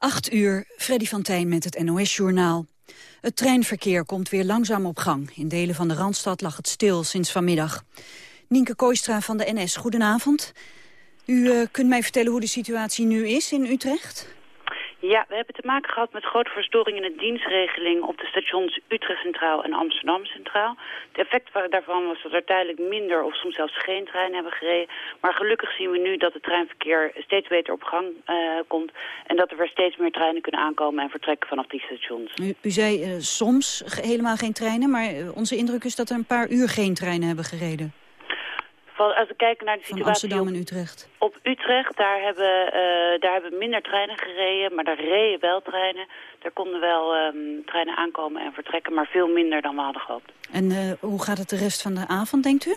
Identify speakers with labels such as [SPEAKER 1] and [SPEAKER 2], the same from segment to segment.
[SPEAKER 1] 8 uur, Freddy van Tijn met het NOS-journaal. Het treinverkeer komt weer langzaam op gang. In delen van de Randstad lag het stil sinds vanmiddag. Nienke Kooistra van de NS, goedenavond. U uh, kunt mij vertellen hoe de situatie nu is in Utrecht?
[SPEAKER 2] Ja, we hebben te maken gehad met grote verstoringen in de dienstregeling op de stations Utrecht Centraal en Amsterdam Centraal. Het effect daarvan was dat er tijdelijk minder of soms zelfs geen treinen hebben gereden. Maar gelukkig zien we nu dat het treinverkeer steeds beter op gang uh, komt. En dat er weer steeds meer treinen kunnen aankomen en vertrekken vanaf die stations.
[SPEAKER 1] U, u zei uh, soms helemaal geen treinen, maar onze indruk is dat er een paar uur geen treinen hebben gereden
[SPEAKER 2] als we kijken naar de situatie
[SPEAKER 1] Amsterdam en Utrecht.
[SPEAKER 2] Op, Utrecht, daar hebben, uh, daar hebben minder treinen gereden, maar daar reden wel treinen. Daar konden wel um, treinen aankomen en vertrekken, maar veel minder dan we hadden gehoopt.
[SPEAKER 1] En uh, hoe gaat het de rest van de avond, denkt u?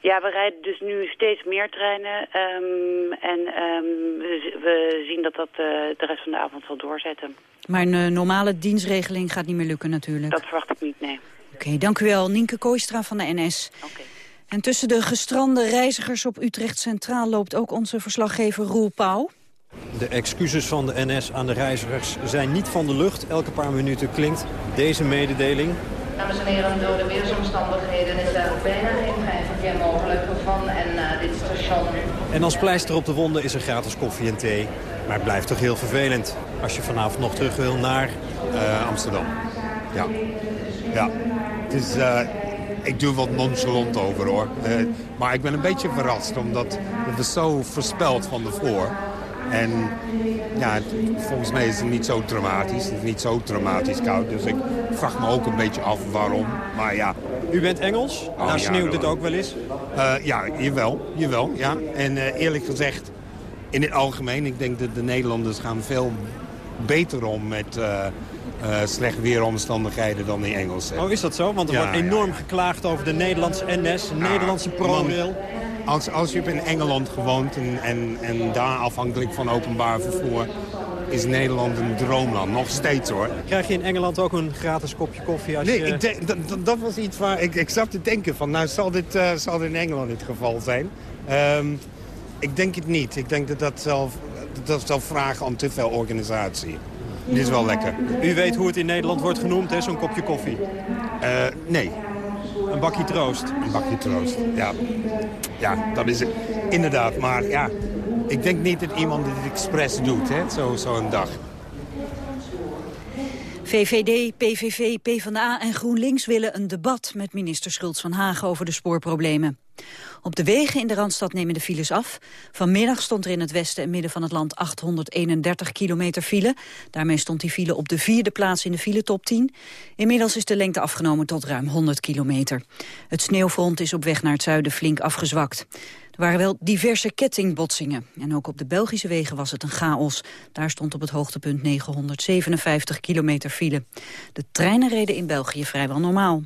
[SPEAKER 2] Ja, we rijden dus nu steeds meer treinen um, en um, we, we, zien dat dat uh, de rest van de avond zal doorzetten.
[SPEAKER 1] Maar een normale dienstregeling gaat niet meer lukken natuurlijk?
[SPEAKER 2] Dat verwacht ik niet, nee.
[SPEAKER 1] Oké, okay, dank u wel. Nienke Kooistra van de NS.
[SPEAKER 2] Oké. Okay.
[SPEAKER 1] En tussen de gestrande reizigers op Utrecht Centraal loopt ook onze verslaggever Roel Pauw.
[SPEAKER 3] De excuses van de NS aan de reizigers zijn niet van de lucht. Elke paar minuten klinkt deze mededeling.
[SPEAKER 4] Dames en heren, door de weersomstandigheden is er bijna geen treinverkeer mogelijk van en uh, dit station.
[SPEAKER 3] En als pleister op de wonden is er gratis koffie en thee. Maar het blijft toch heel vervelend als je vanavond nog terug wil naar uh, Amsterdam.
[SPEAKER 5] Ja, ja. Het is... Uh ik doe wat nonchalant over hoor. Uh, maar ik ben een beetje verrast, omdat het was zo voorspeld van tevoren. En ja, volgens mij is het niet zo dramatisch. Het is niet zo dramatisch koud. Dus ik vraag me ook een beetje af waarom. Maar ja.
[SPEAKER 3] U bent Engels? Oh, Daar sneeuwt ja, het ook wel eens?
[SPEAKER 5] Uh, ja, jawel. jawel ja. En uh, eerlijk gezegd, in het algemeen, ik denk dat de Nederlanders gaan veel beter om met uh, uh, slecht weeromstandigheden dan die Engelsen.
[SPEAKER 3] Oh, is dat zo? Want er ja, wordt enorm ja. geklaagd over de Nederlandse NS, de Nederlandse ProRail.
[SPEAKER 5] Als, als je in Engeland gewoond en, en, en daar afhankelijk van openbaar vervoer is Nederland een droomland. Nog steeds hoor.
[SPEAKER 3] Krijg je in Engeland ook een gratis kopje koffie? Als
[SPEAKER 5] nee,
[SPEAKER 3] je...
[SPEAKER 5] ik denk, dat, was iets waar ik, ik zat te denken van... nou, zal dit, uh, zal dit in Engeland het geval zijn? Um, ik denk het niet. Ik denk dat dat zal, dat zal vragen aan te veel organisatie. Dit is wel lekker.
[SPEAKER 3] U weet hoe het in Nederland wordt genoemd, hè, zo'n kopje koffie?
[SPEAKER 5] Uh, nee.
[SPEAKER 3] Een bakje troost?
[SPEAKER 5] Een bakje troost, ja. Ja, dat is het. Inderdaad, maar ja, ik denk niet dat iemand dit expres doet, hè, zo'n zo dag.
[SPEAKER 1] VVD, PVV, PvdA en GroenLinks willen een debat met minister Schultz van Hagen over de spoorproblemen. Op de wegen in de Randstad nemen de files af. Vanmiddag stond er in het westen en midden van het land 831 kilometer file. Daarmee stond die file op de vierde plaats in de file top 10. Inmiddels is de lengte afgenomen tot ruim 100 kilometer. Het sneeuwfront is op weg naar het zuiden flink afgezwakt. Waren wel diverse kettingbotsingen. En ook op de Belgische wegen was het een chaos. Daar stond op het hoogtepunt 957 kilometer file. De treinen reden in België vrijwel normaal.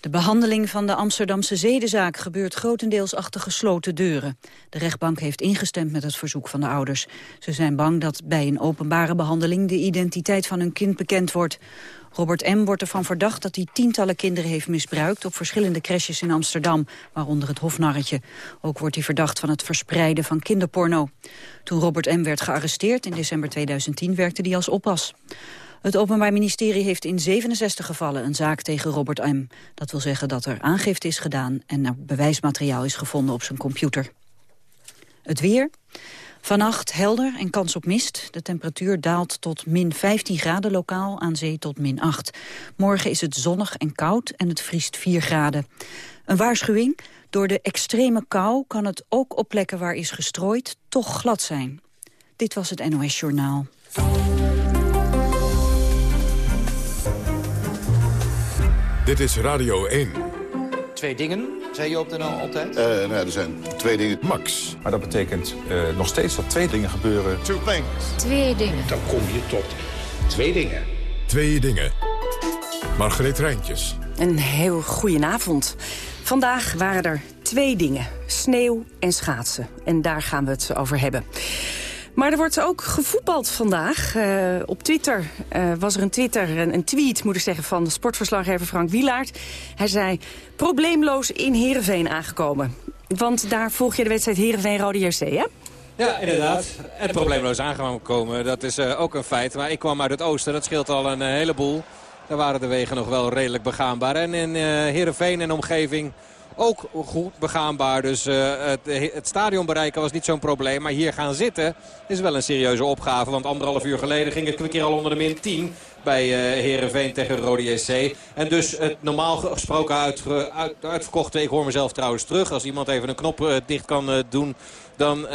[SPEAKER 1] De behandeling van de Amsterdamse zedenzaak gebeurt grotendeels achter gesloten deuren. De rechtbank heeft ingestemd met het verzoek van de ouders. Ze zijn bang dat bij een openbare behandeling de identiteit van hun kind bekend wordt. Robert M. wordt ervan verdacht dat hij tientallen kinderen heeft misbruikt op verschillende crèches in Amsterdam, waaronder het Hofnarretje. Ook wordt hij verdacht van het verspreiden van kinderporno. Toen Robert M. werd gearresteerd in december 2010 werkte hij als oppas. Het Openbaar Ministerie heeft in 67 gevallen een zaak tegen Robert M. Dat wil zeggen dat er aangifte is gedaan en er bewijsmateriaal is gevonden op zijn computer. Het weer. Vannacht helder en kans op mist. De temperatuur daalt tot min 15 graden lokaal, aan zee tot min 8. Morgen is het zonnig en koud en het vriest 4 graden. Een waarschuwing, door de extreme kou kan het ook op plekken waar is gestrooid toch glad zijn. Dit was het NOS Journaal.
[SPEAKER 6] Dit is Radio 1.
[SPEAKER 7] Twee dingen, zei je op de NL altijd?
[SPEAKER 8] Uh, nou, er zijn twee dingen.
[SPEAKER 6] Max.
[SPEAKER 9] Maar dat betekent uh, nog steeds dat twee dingen gebeuren.
[SPEAKER 8] Two things.
[SPEAKER 10] Twee dingen.
[SPEAKER 11] Dan kom je tot twee dingen.
[SPEAKER 6] Twee dingen. Margreet Rijntjes.
[SPEAKER 12] Een heel goedenavond. Vandaag waren er twee dingen. Sneeuw en schaatsen. En daar gaan we het over hebben. Maar er wordt ook gevoetbald vandaag. Uh, op Twitter uh, was er een, Twitter, een, een, tweet moet ik zeggen, van de sportverslaggever Frank Wielaert. Hij zei, probleemloos in Heerenveen aangekomen. Want daar volg je de wedstrijd Heerenveen-Rode JC, hè?
[SPEAKER 10] Ja, inderdaad. En probleemloos aangekomen, dat is uh, ook een feit. Maar ik kwam uit het oosten, dat scheelt al een heleboel. Daar waren de wegen nog wel redelijk begaanbaar. En in uh, Heerenveen en omgeving ook goed begaanbaar. Dus uh, het, het, stadion bereiken was niet zo'n probleem. Maar hier gaan zitten is wel een serieuze opgave. Want anderhalf uur geleden ging het keer al onder de min 10 bij uh, Heerenveen tegen Rode JC. En dus het normaal gesproken uit, uit, uitverkochte, ik hoor mezelf trouwens terug. Als iemand even een knop uh, dicht kan doen, dan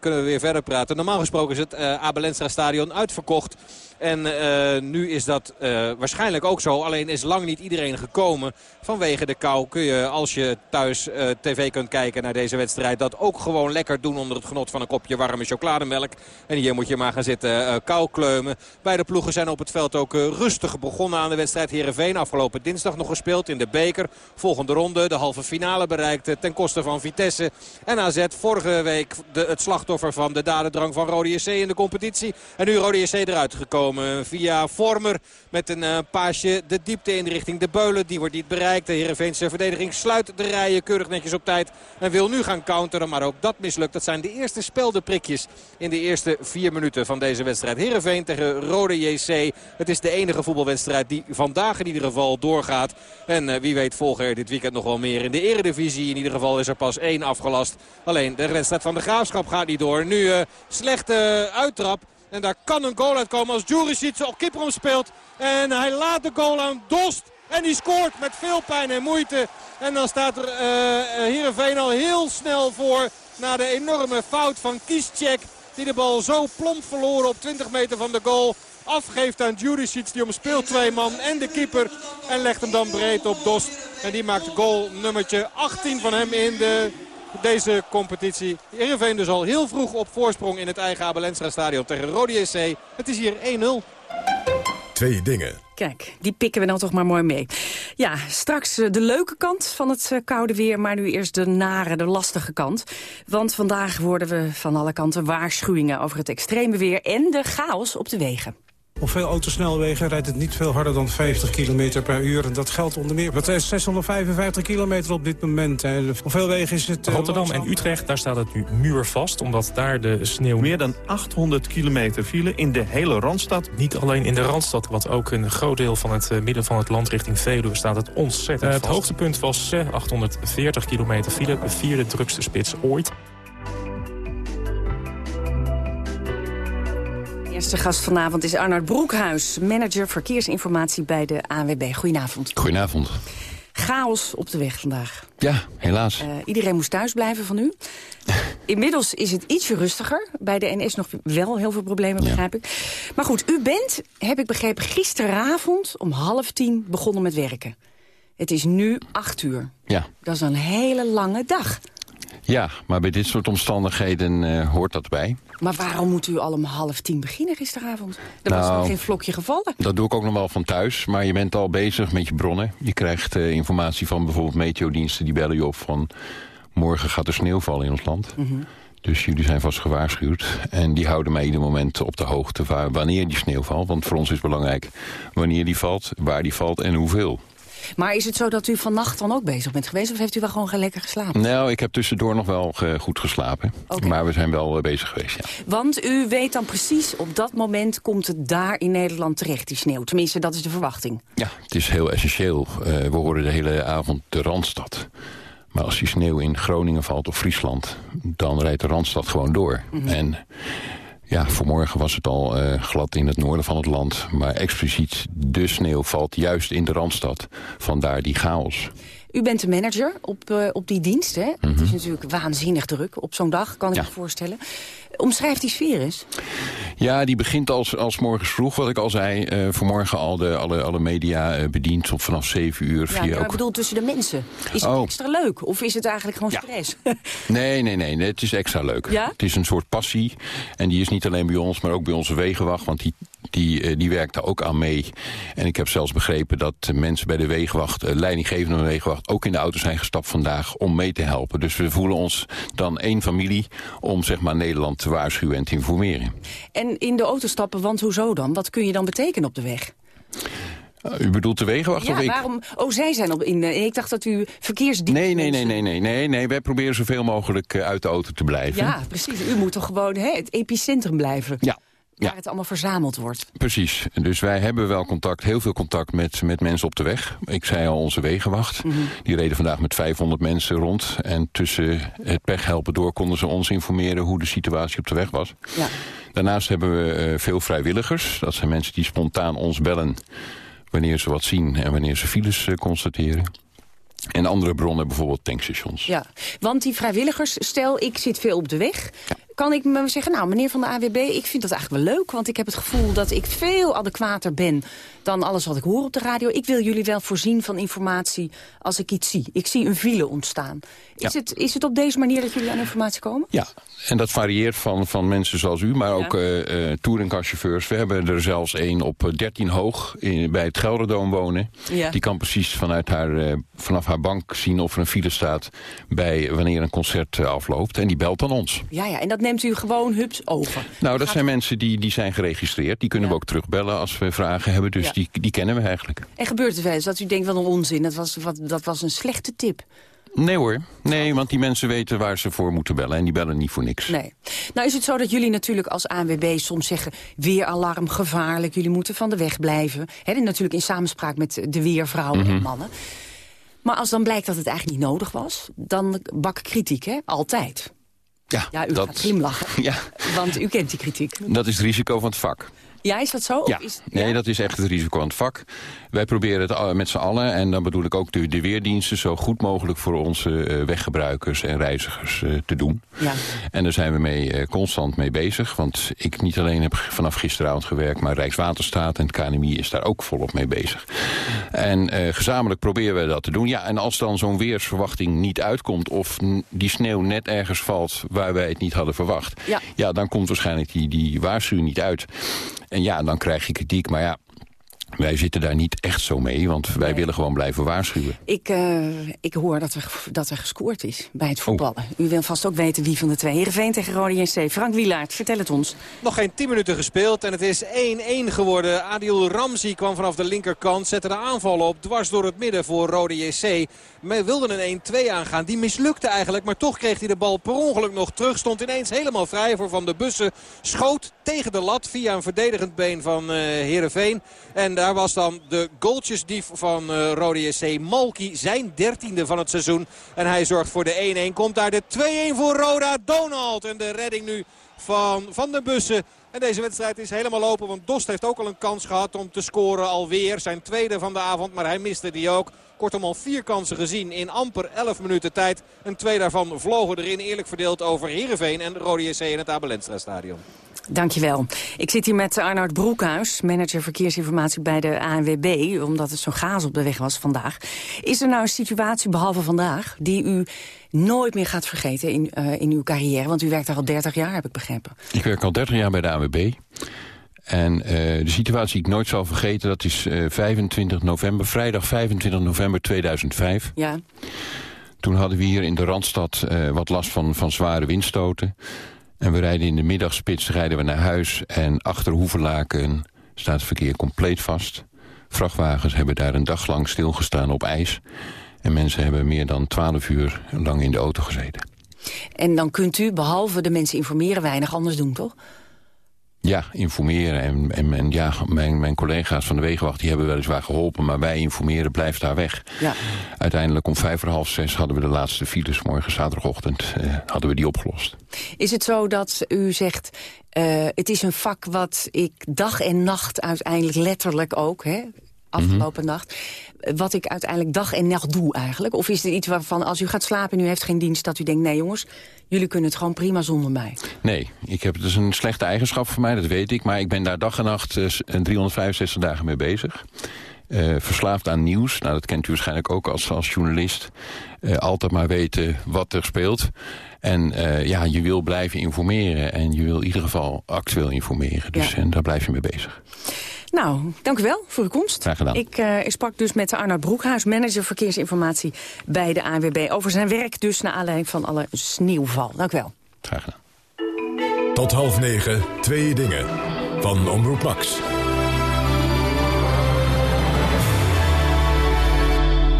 [SPEAKER 10] kunnen we weer verder praten. Normaal gesproken is het Abelensra stadion uitverkocht. En uh, nu is dat uh, waarschijnlijk ook zo. Alleen is lang niet iedereen gekomen. Vanwege de kou kun je als je thuis uh, tv kunt kijken naar deze wedstrijd... dat ook gewoon lekker doen onder het genot van een kopje warme chocolademelk. En hier moet je maar gaan zitten kou kleumen. Beide ploegen zijn op het veld ook rustig begonnen aan de wedstrijd. Heerenveen afgelopen dinsdag nog gespeeld in de beker. Volgende ronde de halve finale bereikt ten koste van Vitesse. En AZ vorige week de, het slachtoffer van de dadendrang van Rode JC in de competitie. En nu Rode JC eruit gekomen via Vormer met een uh, paasje de diepte in richting de Beulen. Die wordt niet bereikt. De Heerenveense verdediging sluit de rijen keurig netjes op tijd. En wil nu gaan counteren, maar ook dat mislukt. Dat zijn de eerste speldenprikjes in de eerste vier minuten van deze wedstrijd. Heerenveen tegen Rode JC. Het is de enige voetbalwedstrijd die vandaag in ieder geval doorgaat. En uh, wie weet volgen er dit weekend nog wel meer in de eredivisie. In ieder geval is er pas één afgelast. Alleen de wedstrijd van de Graafschap gaat niet door. Nu uh, slechte uittrap. En daar kan een goal uitkomen als Juricic op Kiprom speelt. En hij laat de goal aan Dost. En die scoort met veel pijn en moeite. En dan staat er uh, Heerenveen al heel snel voor. Na de enorme fout van Kieschek. Die de bal zo plomp verloren op 20 meter van de goal. Afgeeft aan Juricic. Die omspeelt twee man en de keeper. En legt hem dan breed op Dost. En die maakt goal nummertje 18 van hem in de deze competitie. Heerenveen dus al heel vroeg op voorsprong in het eigen Abelensra stadion tegen Rode JC. Het is hier 1-0.
[SPEAKER 6] Twee dingen.
[SPEAKER 12] Kijk, die pikken we dan toch maar mooi mee. Ja, straks de leuke kant van het koude weer... maar nu eerst de nare, de lastige kant. Want vandaag worden we van alle kanten waarschuwingen... over het extreme weer en de chaos op de wegen.
[SPEAKER 13] Op veel autosnelwegen rijdt het niet veel harder dan 50 km per uur. En dat geldt onder meer. Dat is 655 kilometer op dit moment. En op veel wegen is het...
[SPEAKER 14] Rotterdam en Utrecht, daar staat het nu muurvast. Omdat daar de sneeuw...
[SPEAKER 15] Meer dan 800 kilometer file in de hele Randstad.
[SPEAKER 14] Niet alleen in de Randstad, wat ook een groot deel van het midden van het land richting Veluwe staat het ontzettend uh,
[SPEAKER 15] Het hoogtepunt was
[SPEAKER 14] 840 kilometer file. De vierde drukste spits ooit.
[SPEAKER 12] Eerste gast vanavond is Arnoud Broekhuis, manager verkeersinformatie bij de ANWB. Goedenavond.
[SPEAKER 16] Goedenavond.
[SPEAKER 12] Chaos op de weg vandaag.
[SPEAKER 16] Ja, helaas. Uh,
[SPEAKER 12] iedereen moest thuis blijven van u. Inmiddels is het ietsje rustiger. Bij de NS nog wel heel veel problemen, ja. begrijp ik. Maar goed, u bent, heb ik begrepen, gisteravond om half tien begonnen met werken. Het is nu acht uur.
[SPEAKER 16] Ja.
[SPEAKER 12] Dat is een hele lange dag.
[SPEAKER 16] Ja, maar bij dit soort omstandigheden uh, hoort dat bij.
[SPEAKER 12] Maar waarom moet u al om half tien beginnen gisteravond? Er nou, was nog geen vlokje gevallen.
[SPEAKER 16] Dat doe ik ook nog wel van thuis. Maar je bent al bezig met je bronnen. Je krijgt uh, informatie van bijvoorbeeld meteodiensten. Die bellen je op van... morgen gaat er sneeuw vallen in ons land. Mm -hmm. Dus jullie zijn vast gewaarschuwd. En die houden mij ieder moment op de hoogte van wanneer die sneeuw valt. Want voor ons is belangrijk wanneer die valt, waar die valt en hoeveel.
[SPEAKER 12] Maar is het zo dat u vannacht dan ook bezig bent geweest? Of heeft u wel gewoon lekker geslapen?
[SPEAKER 16] Nou, ik heb tussendoor nog wel goed geslapen. Okay. Maar we zijn wel bezig geweest, ja.
[SPEAKER 12] Want u weet dan precies, op dat moment komt het daar in Nederland terecht, die sneeuw. Tenminste, dat is de verwachting.
[SPEAKER 16] Ja, het is heel essentieel. Uh, we horen de hele avond de Randstad. Maar als die sneeuw in Groningen valt of Friesland... dan rijdt de Randstad gewoon door. Mm -hmm. En ja, vanmorgen was het al uh, glad in het noorden van het land. Maar expliciet, de sneeuw valt juist in de Randstad. Vandaar die chaos.
[SPEAKER 12] U bent de manager op, uh, op die dienst, hè? Mm -hmm. Het is natuurlijk waanzinnig druk op zo'n dag, kan ik ja. me voorstellen. Omschrijf die sfeer eens.
[SPEAKER 16] Ja, die begint als, als morgens vroeg, wat ik al zei. Uh, vanmorgen al de, alle, alle media uh, bediend op vanaf 7 uur.
[SPEAKER 12] Ja, maar ook... ik bedoel tussen de mensen. Is het oh. extra leuk? Of is het eigenlijk gewoon stress?
[SPEAKER 16] Nee, nee, nee, nee. Het is extra leuk.
[SPEAKER 12] Ja?
[SPEAKER 16] Het is een soort passie. En die is niet alleen bij ons, maar ook bij onze wegenwacht. Want die die, die werkt daar ook aan mee. En ik heb zelfs begrepen dat mensen bij de wegenwacht, leidinggevende wegenwacht, ook in de auto zijn gestapt vandaag om mee te helpen. Dus we voelen ons dan één familie om zeg maar Nederland te waarschuwen en te informeren.
[SPEAKER 12] En in de auto stappen, want hoezo dan? Wat kun je dan betekenen op de weg?
[SPEAKER 16] U bedoelt de wegenwacht
[SPEAKER 12] ja,
[SPEAKER 16] of ik?
[SPEAKER 12] waarom? Oh, zij zijn op in. eh, ik dacht dat u verkeersdienst.
[SPEAKER 16] Nee, nee, nee, nee, nee, nee, nee. Wij proberen zoveel mogelijk eh, uit de auto te blijven.
[SPEAKER 12] Ja, precies. U moet toch gewoon hè, het epicentrum blijven.
[SPEAKER 16] Ja.
[SPEAKER 12] Waar
[SPEAKER 16] Ja.
[SPEAKER 12] het allemaal verzameld wordt.
[SPEAKER 16] Precies. Dus wij hebben wel contact, heel veel contact met, met mensen op de weg. Ik zei al, onze wegenwacht.
[SPEAKER 12] Mhm.
[SPEAKER 16] Die reden vandaag met 500 mensen rond. En tussen het pechhelpen door konden ze ons informeren hoe de situatie op de weg was.
[SPEAKER 12] Ja.
[SPEAKER 16] Daarnaast hebben we eh, veel vrijwilligers. Dat zijn mensen die spontaan ons bellen wanneer ze wat zien en wanneer ze files eh, constateren. En andere bronnen, bijvoorbeeld tankstations.
[SPEAKER 12] Ja, want die vrijwilligers, stel ik zit veel op de weg... kan ik me zeggen, nou meneer van de AWB, ik vind dat eigenlijk wel leuk... want ik heb het gevoel dat ik veel adequater ben dan alles wat ik hoor op de radio. Ik wil jullie wel voorzien van informatie als ik iets zie. Ik zie een file ontstaan. Is,
[SPEAKER 16] Ja.
[SPEAKER 12] het, is het op deze manier dat jullie aan informatie komen?
[SPEAKER 16] Ja, en dat varieert van, van mensen zoals u, maar ook eh eh touringcarchauffeurs. We hebben er zelfs één op eh, 13 hoog in, bij het Gelderdoom wonen.
[SPEAKER 12] Ja.
[SPEAKER 16] Die kan precies vanuit haar, eh, vanaf haar bank zien of er een file staat... bij wanneer een concert eh, afloopt. En die belt dan ons.
[SPEAKER 12] Ja, ja, en dat neemt u gewoon hups over.
[SPEAKER 16] Nou, dat zijn mensen die, die zijn geregistreerd. Die kunnen we ook terugbellen als we vragen hebben. Dus
[SPEAKER 12] Ja.
[SPEAKER 16] die, die kennen we eigenlijk.
[SPEAKER 12] En gebeurt het wel eens dat u denkt, wat een onzin, dat was, wat, dat was een slechte tip.
[SPEAKER 16] Nee hoor. Nee, want die mensen weten waar ze voor moeten bellen. En die bellen niet voor niks.
[SPEAKER 12] Nee. Nou is het zo dat jullie natuurlijk als ANWB soms zeggen... weeralarm, gevaarlijk, jullie moeten van de weg blijven. Hè, en natuurlijk in samenspraak met de weervrouwen en
[SPEAKER 16] Mhm.
[SPEAKER 12] mannen. Maar als dan blijkt dat het eigenlijk niet nodig was... dan bak kritiek, hè? Altijd.
[SPEAKER 16] Ja,
[SPEAKER 12] Ja, u
[SPEAKER 16] dat,
[SPEAKER 12] gaat glimlachen,
[SPEAKER 16] ja,
[SPEAKER 12] want u kent die kritiek.
[SPEAKER 16] dat is het risico van het vak.
[SPEAKER 12] Ja, is dat zo?
[SPEAKER 16] Ja,
[SPEAKER 12] is,
[SPEAKER 16] nee, dat is echt het risico aan het vak. Wij proberen het met z'n allen, en dan bedoel ik ook de, de weerdiensten... zo goed mogelijk voor onze eh, weggebruikers en reizigers eh, te doen.
[SPEAKER 12] Ja.
[SPEAKER 16] En daar zijn we mee, eh, constant mee bezig. Want ik niet alleen heb vanaf gisteravond gewerkt... maar Rijkswaterstaat en het KNMI is daar ook volop mee bezig. En gezamenlijk proberen we dat te doen. Ja, en als dan zo'n weersverwachting niet uitkomt... of die sneeuw net ergens valt waar wij het niet hadden verwacht...
[SPEAKER 12] Ja.
[SPEAKER 16] ja dan komt waarschijnlijk die, die waarschuwing niet uit. En ja, dan krijg je kritiek. Maar ja, wij zitten daar niet echt zo mee... want wij willen gewoon blijven waarschuwen.
[SPEAKER 12] Ik, eh, ik hoor dat er, dat er gescoord is bij het voetballen. U wil vast ook weten wie van de twee. Heerenveen tegen Rode JC. Frank Wielaert, vertel het ons.
[SPEAKER 10] Nog geen 10 minuten gespeeld en het is 1-1 geworden. Adil Ramzi kwam vanaf de linkerkant, zette de aanval op. Dwars door het midden voor Rode JC. Men wilde een 1-2 aangaan. Die mislukte eigenlijk, maar toch kreeg hij de bal per ongeluk nog terug. Stond ineens helemaal vrij voor Van de Bussen. Schoot tegen de lat via een verdedigend been van eh Heerenveen. En daar was dan de goaltjesdief van eh Rode JC, Malki, zijn dertiende van het seizoen. En hij zorgt voor de 1-1. Komt daar de 2-1 voor Roda, Donald. En de redding nu van Van der Bussen. En deze wedstrijd is helemaal open, want Dost heeft ook al een kans gehad om te scoren alweer. Zijn tweede van de avond, maar hij miste die ook. Kortom al vier kansen gezien in amper 11 minuten tijd. En twee daarvan vlogen erin, eerlijk verdeeld over Heerenveen en Rode JC in het Abelenstra stadion.
[SPEAKER 12] Dankjewel. Ik zit hier met Arnoud Broekhuis, manager verkeersinformatie bij de ANWB... omdat het zo'n gaas op de weg was vandaag. Is er nou een situatie, behalve vandaag, die u nooit meer gaat vergeten in, eh, in uw carrière? Want u werkt daar al 30 jaar, heb ik begrepen.
[SPEAKER 16] Ik werk al 30 jaar bij de AWB. En eh, de situatie die ik nooit zal vergeten, dat is eh, 25 november, vrijdag 25 november 2005.
[SPEAKER 12] Ja.
[SPEAKER 16] Toen hadden we hier in de Randstad eh, wat last van, van zware windstoten. En we rijden in de middagspits rijden we naar huis. En achter Hoevenlaken staat het verkeer compleet vast. Vrachtwagens hebben daar een dag lang stilgestaan op ijs. En mensen hebben meer dan 12 uur lang in de auto gezeten.
[SPEAKER 12] En dan kunt u, behalve de mensen informeren, weinig anders doen, toch?
[SPEAKER 16] Ja, informeren. En, en, en ja, mijn, mijn collega's van de Wegenwacht die hebben weliswaar geholpen... maar wij informeren, blijf daar weg.
[SPEAKER 12] Ja.
[SPEAKER 16] Uiteindelijk om vijf voor half zes hadden we de laatste files. Morgen zaterdagochtend eh, hadden we die opgelost.
[SPEAKER 12] Is het zo dat u zegt, eh, het is een vak wat ik dag en nacht uiteindelijk letterlijk ook, hè, afgelopen nacht, eh, wat ik uiteindelijk dag en nacht doe eigenlijk? Of is het iets waarvan als u gaat slapen en u heeft geen dienst, dat u denkt, nee jongens, jullie kunnen het gewoon prima zonder mij?
[SPEAKER 16] Nee, ik heb, het is een slechte eigenschap voor mij, dat weet ik. Maar ik ben daar dag en nacht eh, 365 dagen mee bezig. Eh, verslaafd aan nieuws, nou, dat kent u waarschijnlijk ook als, als journalist. Eh, altijd maar weten wat er speelt. En eh, ja, je wil blijven informeren en je wil in ieder geval actueel informeren. Dus
[SPEAKER 12] Ja.
[SPEAKER 16] en daar blijf je mee bezig.
[SPEAKER 12] Nou, dank u wel voor uw komst.
[SPEAKER 16] Graag gedaan.
[SPEAKER 12] Ik, eh, ik sprak dus met Arnoud Broekhuis, manager verkeersinformatie bij de ANWB... over zijn werk dus naar aanleiding van alle sneeuwval. Dank u wel.
[SPEAKER 16] Graag gedaan.
[SPEAKER 6] Tot half negen, twee dingen. Van Omroep Max.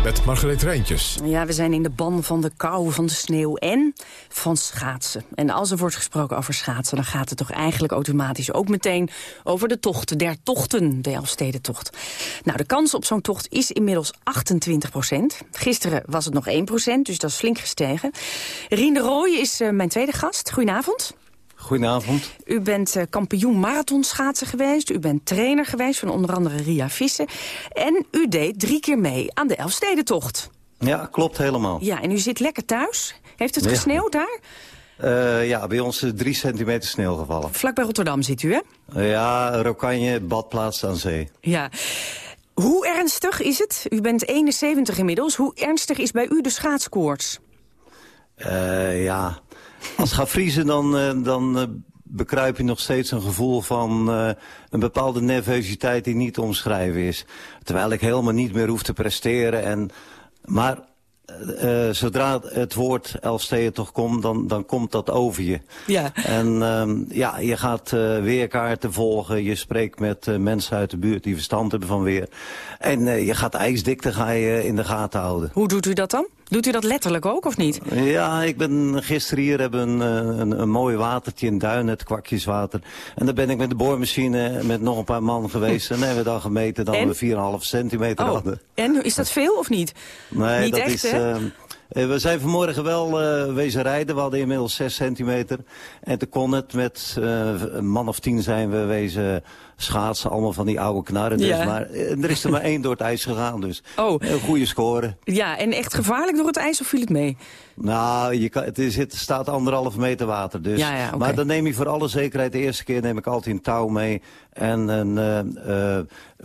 [SPEAKER 6] Met Margreet Rijntjes.
[SPEAKER 12] Ja, we zijn in de ban van de kou, van de sneeuw en van schaatsen. En als er wordt gesproken over schaatsen... dan gaat het toch eigenlijk automatisch ook meteen over de tocht der tochten, de Elfstedentocht. Nou, de kans op zo'n tocht is inmiddels 28 procent. Gisteren was het nog 1 procent, dus dat is flink gestegen. Rien de Rooij is uh, mijn tweede gast. Goedenavond.
[SPEAKER 17] Goedenavond.
[SPEAKER 12] U bent uh, kampioen marathonschaatsen geweest. U bent trainer geweest van onder andere Ria Vissen. En u deed drie keer mee aan de Elfstedentocht.
[SPEAKER 17] Ja, klopt helemaal.
[SPEAKER 12] Ja, en u zit lekker thuis. Heeft het gesneeuwd daar?
[SPEAKER 17] Uh, ja, bij ons is drie centimeter sneeuw gevallen.
[SPEAKER 12] Vlak bij Rotterdam zit u, hè?
[SPEAKER 17] Uh, ja, Rokanje, badplaats aan zee.
[SPEAKER 12] Ja. Hoe ernstig is het? U bent 71 inmiddels. Hoe ernstig is bij u de schaatskoorts?
[SPEAKER 17] Uh, ja, als het gaat vriezen, dan, uh, dan uh, bekruip je nog steeds een gevoel van uh, een bepaalde nervositeit die niet te omschrijven is. Terwijl ik helemaal niet meer hoef te presteren. En, maar uh, zodra het woord Elfsteden toch komt, dan, dan komt dat over je.
[SPEAKER 12] Ja.
[SPEAKER 17] En uh, ja, je gaat weerkaarten volgen, je spreekt met mensen uit de buurt die verstand hebben van weer. En je gaat ijsdikte ga je in de gaten houden.
[SPEAKER 12] Hoe doet u dat dan? Doet u dat letterlijk ook, of niet?
[SPEAKER 17] Ja, ik ben gisteren hier hebben een, een, een mooi watertje in Duin, het kwakjeswater. En daar ben ik met de boormachine met nog een paar man geweest. En hebben we dan gemeten dat en? we 4,5 centimeter
[SPEAKER 12] oh.
[SPEAKER 17] hadden.
[SPEAKER 12] En is dat veel of niet?
[SPEAKER 17] Nee,
[SPEAKER 12] niet
[SPEAKER 17] dat
[SPEAKER 12] echt,
[SPEAKER 17] is... Uh, we zijn vanmorgen wel uh, wezen rijden. We hadden inmiddels 6 centimeter. En toen kon het met uh, een man of tien zijn we wezen schaatsen. Allemaal van die oude knarren. Dus.
[SPEAKER 12] Ja.
[SPEAKER 17] Maar er is er maar één door het ijs gegaan. Dus
[SPEAKER 12] oh.
[SPEAKER 17] een goede score.
[SPEAKER 12] Ja, en echt gevaarlijk door het ijs of viel het mee?
[SPEAKER 17] Nou, je kan, het, is, het staat anderhalve meter water. Dus.
[SPEAKER 12] Ja, ja, okay.
[SPEAKER 17] Maar dan neem je voor alle zekerheid, de eerste keer neem ik altijd een touw mee. En een uh, uh,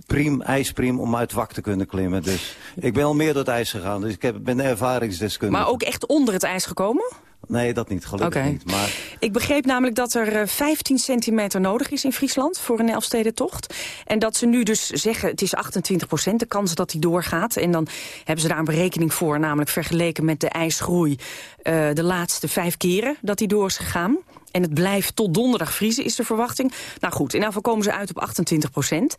[SPEAKER 17] priem, ijspriem om uit het wak te kunnen klimmen. Dus ik ben al meer door het ijs gegaan. Dus ik heb, ben ervaringsdeskundige.
[SPEAKER 12] Maar ook echt onder het ijs gekomen?
[SPEAKER 17] Nee, dat niet, gelukkig
[SPEAKER 12] okay.
[SPEAKER 17] niet. Maar...
[SPEAKER 12] Ik begreep namelijk dat er uh, 15 centimeter nodig is in Friesland voor een Elfstedentocht. En dat ze nu dus zeggen, het is 28 procent de kans dat die doorgaat. En dan hebben ze daar een berekening voor, namelijk vergeleken met de ijsgroei uh, de laatste vijf keren dat die door is gegaan. En het blijft tot donderdag vriezen, is de verwachting. Nou goed, in afval komen ze uit op 28 procent.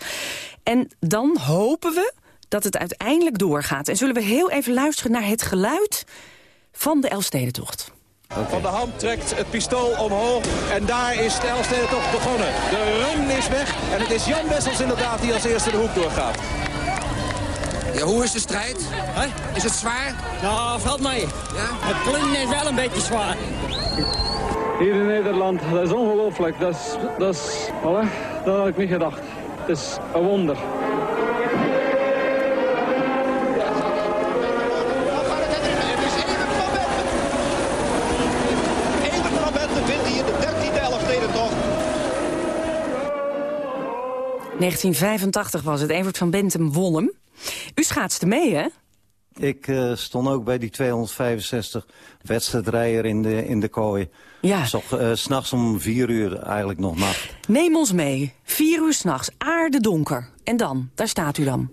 [SPEAKER 12] En dan hopen we dat het uiteindelijk doorgaat. En zullen we heel even luisteren naar het geluid van de Elfstedentocht.
[SPEAKER 18] Okay. Van de hand trekt het pistool omhoog en daar is de Elfstedentocht begonnen. De run is weg en het is Jan Wessels inderdaad die als eerste de hoek doorgaat.
[SPEAKER 19] Ja, hoe is de strijd?
[SPEAKER 20] He?
[SPEAKER 19] Is het zwaar?
[SPEAKER 20] Nou, valt mee.
[SPEAKER 19] Ja?
[SPEAKER 20] Het klimmen is wel een beetje zwaar.
[SPEAKER 21] Hier in Nederland, dat is ongelooflijk. Dat is, dat is, voilà, dat had ik niet gedacht. Het is een wonder.
[SPEAKER 12] 1985 was het. Evert van Bentum won hem. U schaatste mee, hè?
[SPEAKER 17] Ik uh, stond ook bij die 265 wedstrijdrijder in de, in de kooi.
[SPEAKER 12] Ja.
[SPEAKER 17] Uh, S'nachts om vier uur eigenlijk nog nacht.
[SPEAKER 12] Neem ons mee. Vier uur s'nachts, aardedonker. En dan, daar staat u dan.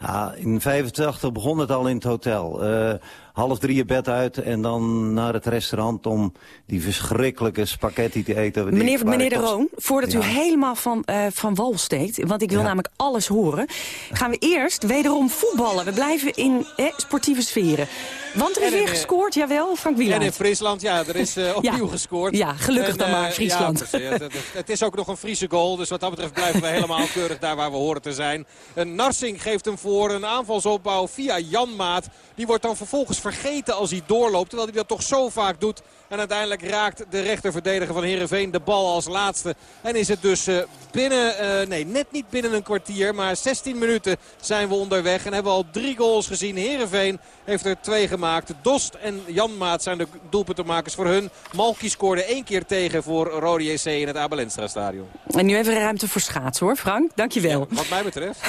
[SPEAKER 17] Ja, in 85 begon het al in het hotel. Uh, half drie je bed uit en dan naar het restaurant om die verschrikkelijke spaghetti te eten.
[SPEAKER 12] Meneer, meneer de Roon, voordat ja. u helemaal van, uh, van wal steekt, want ik wil ja. namelijk alles horen, gaan we eerst wederom voetballen. We blijven in eh, sportieve sferen. Want er is weer gescoord, jawel, Frank Wieland.
[SPEAKER 10] En in Friesland, ja, er is uh, opnieuw
[SPEAKER 12] ja.
[SPEAKER 10] gescoord.
[SPEAKER 12] Ja, gelukkig
[SPEAKER 10] en,
[SPEAKER 12] dan maar, Friesland.
[SPEAKER 10] Ja, het, het, het, is ook nog een Friese goal, dus wat dat betreft blijven we helemaal keurig daar waar we horen te zijn. Een Narsing geeft hem voor, een aanvalsopbouw via Janmaat. Die wordt dan vervolgens vergeten als hij doorloopt, terwijl hij dat toch zo vaak doet. En uiteindelijk raakt de rechterverdediger van Heerenveen de bal als laatste. En is het dus uh, binnen, uh, nee net niet binnen een kwartier, maar 16 minuten zijn we onderweg. En hebben we al drie goals gezien. Heerenveen heeft er twee gemaakt. Dost en Janmaat zijn de doelpuntenmakers voor hun. Malki scoorde één keer tegen voor Rode JC in het Abelenstra stadion.
[SPEAKER 12] En nu even ruimte voor schaats hoor, Frank. Dankjewel.
[SPEAKER 10] Ja, wat mij betreft.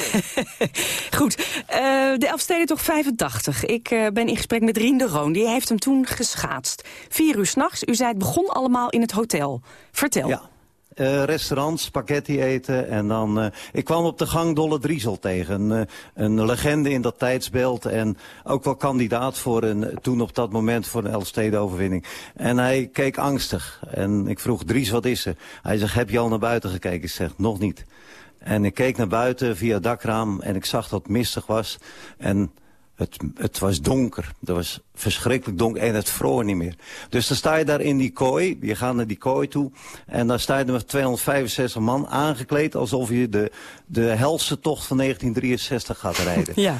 [SPEAKER 12] Goed, uh, de Elfsteden toch 85. Ik uh, ben in gesprek met Rien de Roon. Die heeft hem toen geschaatst. Vier uur s'nachts. U zei het begon allemaal in het hotel. Vertel.
[SPEAKER 17] Ja. Uh, restaurants, spaghetti eten en dan... Uh, ik kwam op de gang Dolle Driesel tegen. Uh, een legende in dat tijdsbeeld en ook wel kandidaat voor een... toen op dat moment voor een Elfstede-overwinning. En hij keek angstig. En ik vroeg, Dries, wat is er? Hij zegt, heb je al naar buiten gekeken? Ik zeg, nog niet. En ik keek naar buiten via het dakraam en ik zag dat het mistig was. En Het, het was donker. Het was verschrikkelijk donker en het vroor niet meer. Dus dan sta je daar in die kooi. Je gaat naar die kooi toe. En dan sta je er met 265 man aangekleed... alsof je de, de helse tocht van 1963 gaat rijden.
[SPEAKER 12] Ja.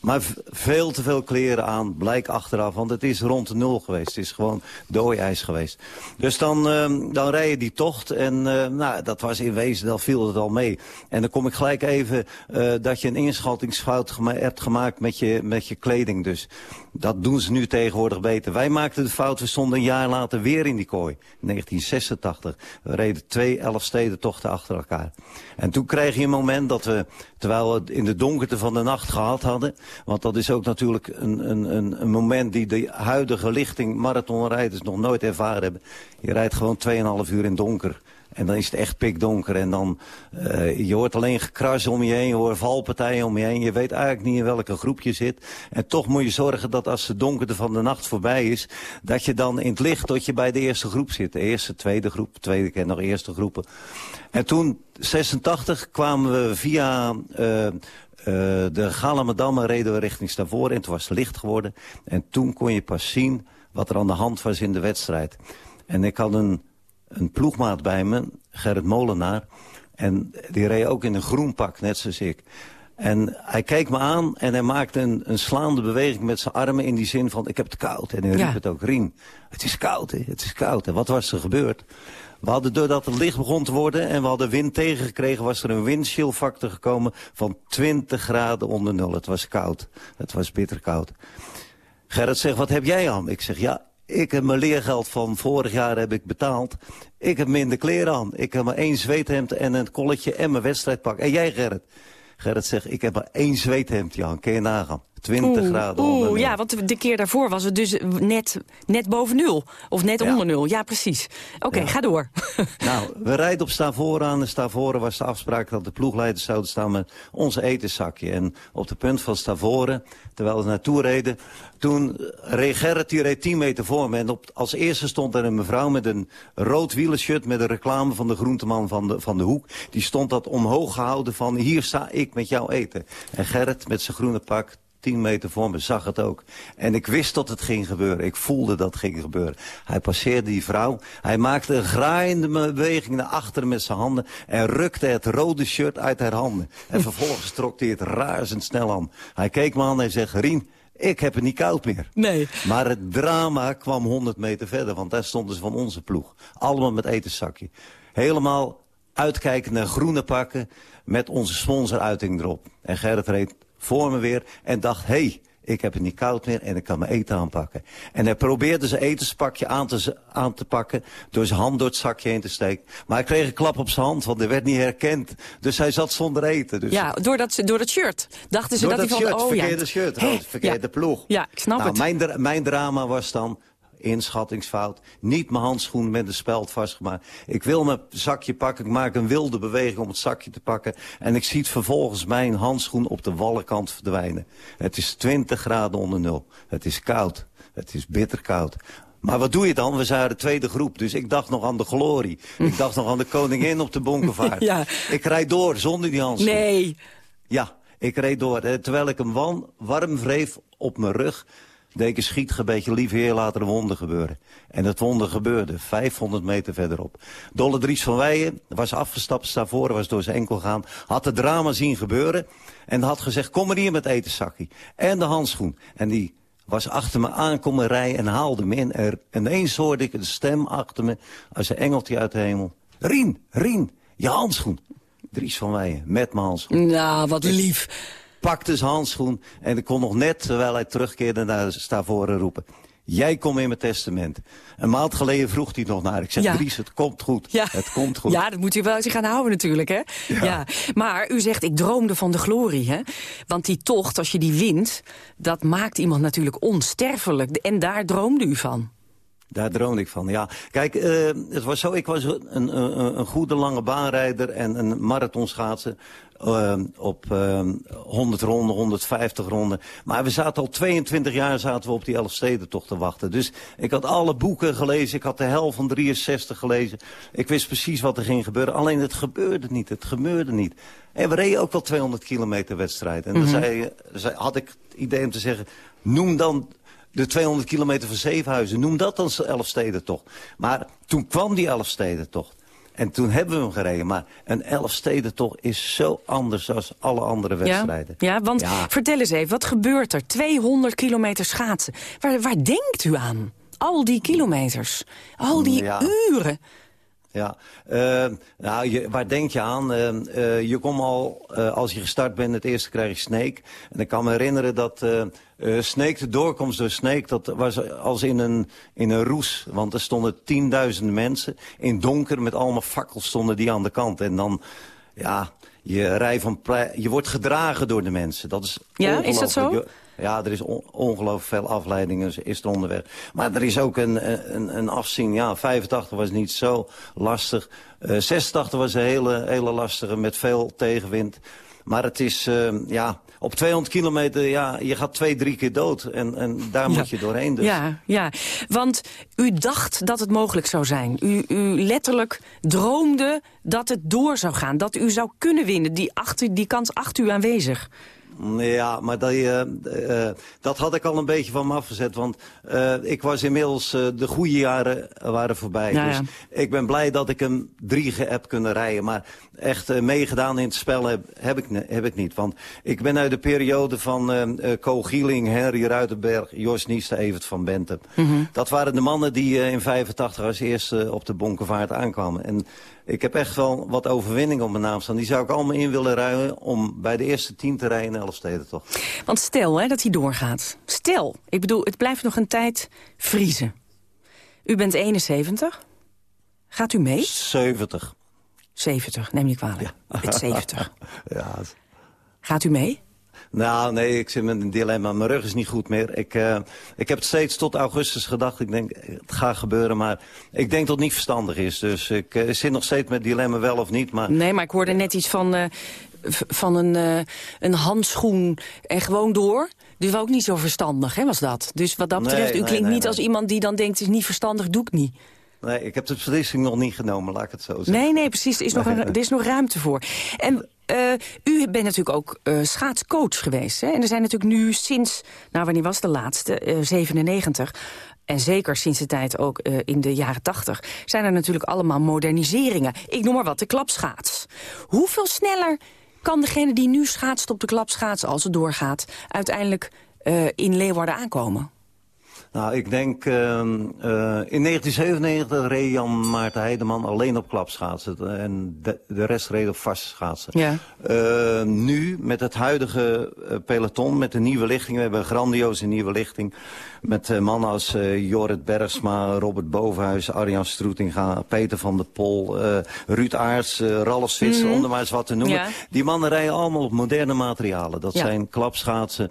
[SPEAKER 17] Maar veel te veel kleren aan, blijk achteraf. Want het is rond de nul geweest. Het is gewoon dooijs geweest. Dus dan, uh, dan rij je die tocht. En uh, nou, dat was in wezen, dan viel het al mee. En dan kom ik gelijk even uh, dat je een inschattingsfout hebt gemaakt met je, met je kleding. Dus dat doen ze nu tegenwoordig beter. Wij maakten de fout, we stonden een jaar later weer in die kooi. 1986. We reden twee elfstedentochten achter elkaar. En toen kreeg je een moment dat we, terwijl we in de donkerte van de nacht gehad hadden... want dat is ook natuurlijk een, een, een moment die de huidige lichting marathonrijders nog nooit ervaren hebben. Je rijdt gewoon 2,5 uur in donker. En dan is het echt pikdonker. En dan, uh, je hoort alleen gekras om je heen. Je hoort valpartijen om je heen. Je weet eigenlijk niet in welke groep je zit. En toch moet je zorgen dat als de donkerte van de nacht voorbij is... dat je dan in het licht tot je bij de eerste groep zit. De eerste, tweede groep, tweede keer nog eerste groepen. En toen, 86, kwamen we via... Uh, uh, de Galamadamme reden we richting Stavoren en het was licht geworden. En toen kon je pas zien wat er aan de hand was in de wedstrijd. En ik had een een ploegmaat bij me, Gerrit Molenaar. En die reed ook in een groen pak, net zoals ik. En hij keek me aan en hij maakte een, een slaande beweging met zijn armen... in die zin van, ik heb het koud. En hij riep het ook, Rien, het is koud, hè? het is koud. En wat was er gebeurd? We hadden, doordat het licht begon te worden en we hadden wind tegengekregen... was er een windchillfactor gekomen van 20 graden onder nul. Het was koud. Het was bitter koud. Gerrit zegt, wat heb jij aan? Ik zeg, ja, ik heb mijn leergeld van vorig jaar heb ik betaald. Ik heb minder kleren aan. Ik heb maar één zweethemd en een kolletje en mijn wedstrijdpak. En jij Gerrit? Gerrit zegt, ik heb maar één zweethemdje aan. Kun je nagaan? 20 graden
[SPEAKER 12] Oeh, ja, want de keer daarvoor was het dus net, net boven nul. Of net onder nul. Ja, precies. Oké, ga door.
[SPEAKER 17] nou, we rijden op Stavoren aan. En Stavoren was de afspraak dat de ploegleiders zouden staan met onze etenzakje. En op de punt van Stavoren, terwijl we naartoe reden... toen reed Gerrit, die reed 10 meter voor me. En op, als eerste stond er een mevrouw met een rood wielershirt... met een reclame van de groenteman van de, van de hoek. Die stond dat omhoog gehouden van... hier sta ik met jou eten. En Gerrit met zijn groene pak 10 meter voor me, zag het ook. En ik wist dat het ging gebeuren. Ik voelde dat het ging gebeuren. Hij passeerde die vrouw. Hij maakte een graaiende beweging naar achteren met zijn handen... en rukte het rode shirt uit haar handen. En vervolgens trok hij het razendsnel aan. Hij keek me aan en zei, Rien, ik heb het niet koud meer.
[SPEAKER 12] Nee.
[SPEAKER 17] Maar het drama kwam 100 meter verder, want daar stonden ze van onze ploeg. Allemaal met etenszakje. Helemaal uitkijken naar groene pakken met onze sponsoruiting erop. En Gerrit reed voor me weer en dacht... hé, hey, ik heb het niet koud meer en ik kan mijn eten aanpakken. En hij probeerde zijn etenspakje aan te, aan te pakken... door zijn hand door het zakje heen te steken. Maar hij kreeg een klap op zijn hand, want hij werd niet herkend. Dus hij zat zonder eten. Dus...
[SPEAKER 12] Ja, door dat, door dat shirt. Dachten ze
[SPEAKER 17] door
[SPEAKER 12] dat,
[SPEAKER 17] dat
[SPEAKER 12] hij
[SPEAKER 17] van...
[SPEAKER 12] oh,
[SPEAKER 17] verkeerde
[SPEAKER 12] ja.
[SPEAKER 17] shirt,
[SPEAKER 12] Hey,
[SPEAKER 17] verkeerde
[SPEAKER 12] ja.
[SPEAKER 17] ploeg.
[SPEAKER 12] Ja, ik snap
[SPEAKER 17] nou,
[SPEAKER 12] het.
[SPEAKER 17] Mijn, mijn drama was dan inschattingsfout. Niet mijn handschoen met de speld vastgemaakt. Ik wil mijn zakje pakken, ik maak een wilde beweging om het zakje te pakken. En ik zie vervolgens mijn handschoen op de wallenkant verdwijnen. Het is 20 graden onder nul. Het is koud. Het is bitter koud. Maar wat doe je dan? We zijn de tweede groep, dus ik dacht nog aan de glorie. Ik dacht nog aan de koningin op de bonkenvaart.
[SPEAKER 12] Ja.
[SPEAKER 17] Ik rijd door zonder die handschoen.
[SPEAKER 12] Nee.
[SPEAKER 17] Ja, ik reed door. Terwijl ik hem warm wreef op mijn rug... een schiet een beetje lieve heer, laat er een wonder gebeuren. En het wonder gebeurde, 500 meter verderop. Dolle Dries van Weijen was afgestapt, daarvoor was door zijn enkel gegaan... had het drama zien gebeuren en had gezegd... kom maar hier met etenzakkie en de handschoen. En die was achter me aankomen rijden en haalde me in. Er, en ineens hoorde ik een stem achter me als een engeltje uit de hemel. Rien, Rien, je handschoen. Dries van Weijen, met mijn handschoen.
[SPEAKER 12] Nou, wat lief.
[SPEAKER 17] Pakte zijn handschoen en ik kon nog net, terwijl hij terugkeerde naar Stavoren roepen. Jij komt in mijn testament. Een maand geleden vroeg hij nog naar. Ik zeg,
[SPEAKER 12] Ja.
[SPEAKER 17] Dries, het komt goed.
[SPEAKER 12] Ja.
[SPEAKER 17] Het komt goed.
[SPEAKER 12] Ja, dat moet u wel zich aan houden natuurlijk, hè? Ja. Maar u zegt, ik droomde van de glorie, hè? Want die tocht, als je die wint, dat maakt iemand natuurlijk onsterfelijk. En daar droomde u van.
[SPEAKER 17] Daar droomde ik van, ja. Kijk, uh, het was zo, ik was een, een, een goede lange baanrijder en een marathonschaatser. Uh, op uh, 100 ronden, 150 ronden. Maar we zaten al 22 jaar zaten we op die Elfstedentocht te wachten. Dus ik had alle boeken gelezen. Ik had de hel van 63 gelezen. Ik wist precies wat er ging gebeuren. Alleen het gebeurde niet. Het gebeurde niet. En we reden ook wel 200 kilometer wedstrijd. En mm -hmm. dan zei, zei, had ik het idee om te zeggen... noem dan de 200 kilometer van Zevenhuizen. Noem dat dan Elfstedentocht. Maar toen kwam die Elfstedentocht. En toen hebben we hem gereden. Maar een Elfstedentocht is zo anders dan alle andere wedstrijden.
[SPEAKER 12] Ja, ja want ja. vertel eens even, wat gebeurt er? 200 kilometer schaatsen. Waar, waar denkt u aan? Al die kilometers. Al die ja. uren.
[SPEAKER 17] Ja, uh, nou, je, waar denk je aan? Uh, uh, je komt al, als je gestart bent, het eerste krijg je Sneek. En ik kan me herinneren dat Sneek, de doorkomst door Sneek, dat was als in een, in een roes. Want er stonden tienduizenden mensen in donker met allemaal fakkels stonden die aan de kant. En dan, ja, je, rij van je wordt gedragen door de mensen. Dat is
[SPEAKER 12] ja, is dat zo?
[SPEAKER 17] Ja, er is on ongelooflijk veel afleidingen, is er onderweg. Maar er is ook een, een, een afzien. Ja, 85 was niet zo lastig. Uh, 86 was een hele, hele lastige met veel tegenwind. Maar het is, uh, ja, op 200 kilometer, ja, je gaat twee, drie keer dood. En, en daar
[SPEAKER 12] ja.
[SPEAKER 17] moet je doorheen dus.
[SPEAKER 12] Ja, ja, want u dacht dat het mogelijk zou zijn. U, u letterlijk droomde dat het door zou gaan. Dat u zou kunnen winnen. Die, achter, die kans achter u aanwezig.
[SPEAKER 17] Ja, maar dat, uh, uh, dat had ik al een beetje van me afgezet. Want uh, ik was inmiddels, de goede jaren waren voorbij.
[SPEAKER 12] Ja,
[SPEAKER 17] dus
[SPEAKER 12] ja.
[SPEAKER 17] ik ben blij dat ik hem drie heb kunnen rijden. Maar echt meegedaan in het spel heb, heb, ik, heb ik niet. Want ik ben uit de periode van Co Gieling, Henry Ruitenberg, Jos Nieste, Evert van Bentem.
[SPEAKER 12] Mhm.
[SPEAKER 17] Mm -hmm. Dat waren de mannen die in 85 als eerste op de Bonkenvaart aankwamen. En ik heb echt wel wat overwinningen op mijn naam staan. Die zou ik allemaal in willen ruilen om bij de eerste tien te rijden in Elfsteden toch.
[SPEAKER 12] Want stel hè, dat hij doorgaat. Stel, ik bedoel, het blijft nog een tijd vriezen. U bent 71. Gaat u mee?
[SPEAKER 17] 70.
[SPEAKER 12] 70, neem je kwalijk. Ja. Het 70.
[SPEAKER 17] ja.
[SPEAKER 12] Gaat u mee?
[SPEAKER 17] Nou, nee, ik zit met een dilemma. Mijn rug is niet goed meer. Ik, uh, ik heb het steeds tot augustus gedacht. Ik denk, het gaat gebeuren, maar ik denk dat het niet verstandig is. Dus ik uh, zit nog steeds met dilemma wel of niet. Maar...
[SPEAKER 12] Nee, maar ik hoorde net iets van, uh, van een, een handschoen en gewoon door. Dus ook niet zo verstandig, hè, was dat? Dus wat dat betreft,
[SPEAKER 17] nee,
[SPEAKER 12] u klinkt
[SPEAKER 17] nee,
[SPEAKER 12] niet als iemand die dan denkt... het is niet verstandig, doe ik niet.
[SPEAKER 17] Nee, ik heb de beslissing nog niet genomen, laat ik het zo zeggen.
[SPEAKER 12] Nee, nee, precies. Er is, nog, een, er is nog ruimte voor. En uh, u bent natuurlijk ook uh, schaatscoach geweest. Hè? En er zijn natuurlijk nu sinds, nou wanneer was de laatste, uh, 97... en zeker sinds de tijd ook in de jaren 80... zijn er natuurlijk allemaal moderniseringen. Ik noem maar wat, de klapschaats. Hoeveel sneller kan degene die nu schaatst op de klapschaats... als het doorgaat, uiteindelijk in Leeuwarden aankomen?
[SPEAKER 17] Nou, ik denk, uh, uh, in 1997 reed Jan Maarten Heideman alleen op klapschaatsen. En de, de rest reed op vastschaatsen.
[SPEAKER 12] Ja.
[SPEAKER 17] Uh, nu, met het huidige peloton, met de nieuwe lichting. We hebben een grandioze nieuwe lichting. Met mannen als Jorrit Bergsma, Robert Bovenhuis, Arjan Stroetinga, Peter van der Pol, Ruud Aarts, Ralf Zwitser, mm -hmm. om er maar eens wat te noemen.
[SPEAKER 12] Ja.
[SPEAKER 17] Die mannen rijden allemaal op moderne materialen. Dat
[SPEAKER 12] ja.
[SPEAKER 17] zijn klapschaatsen.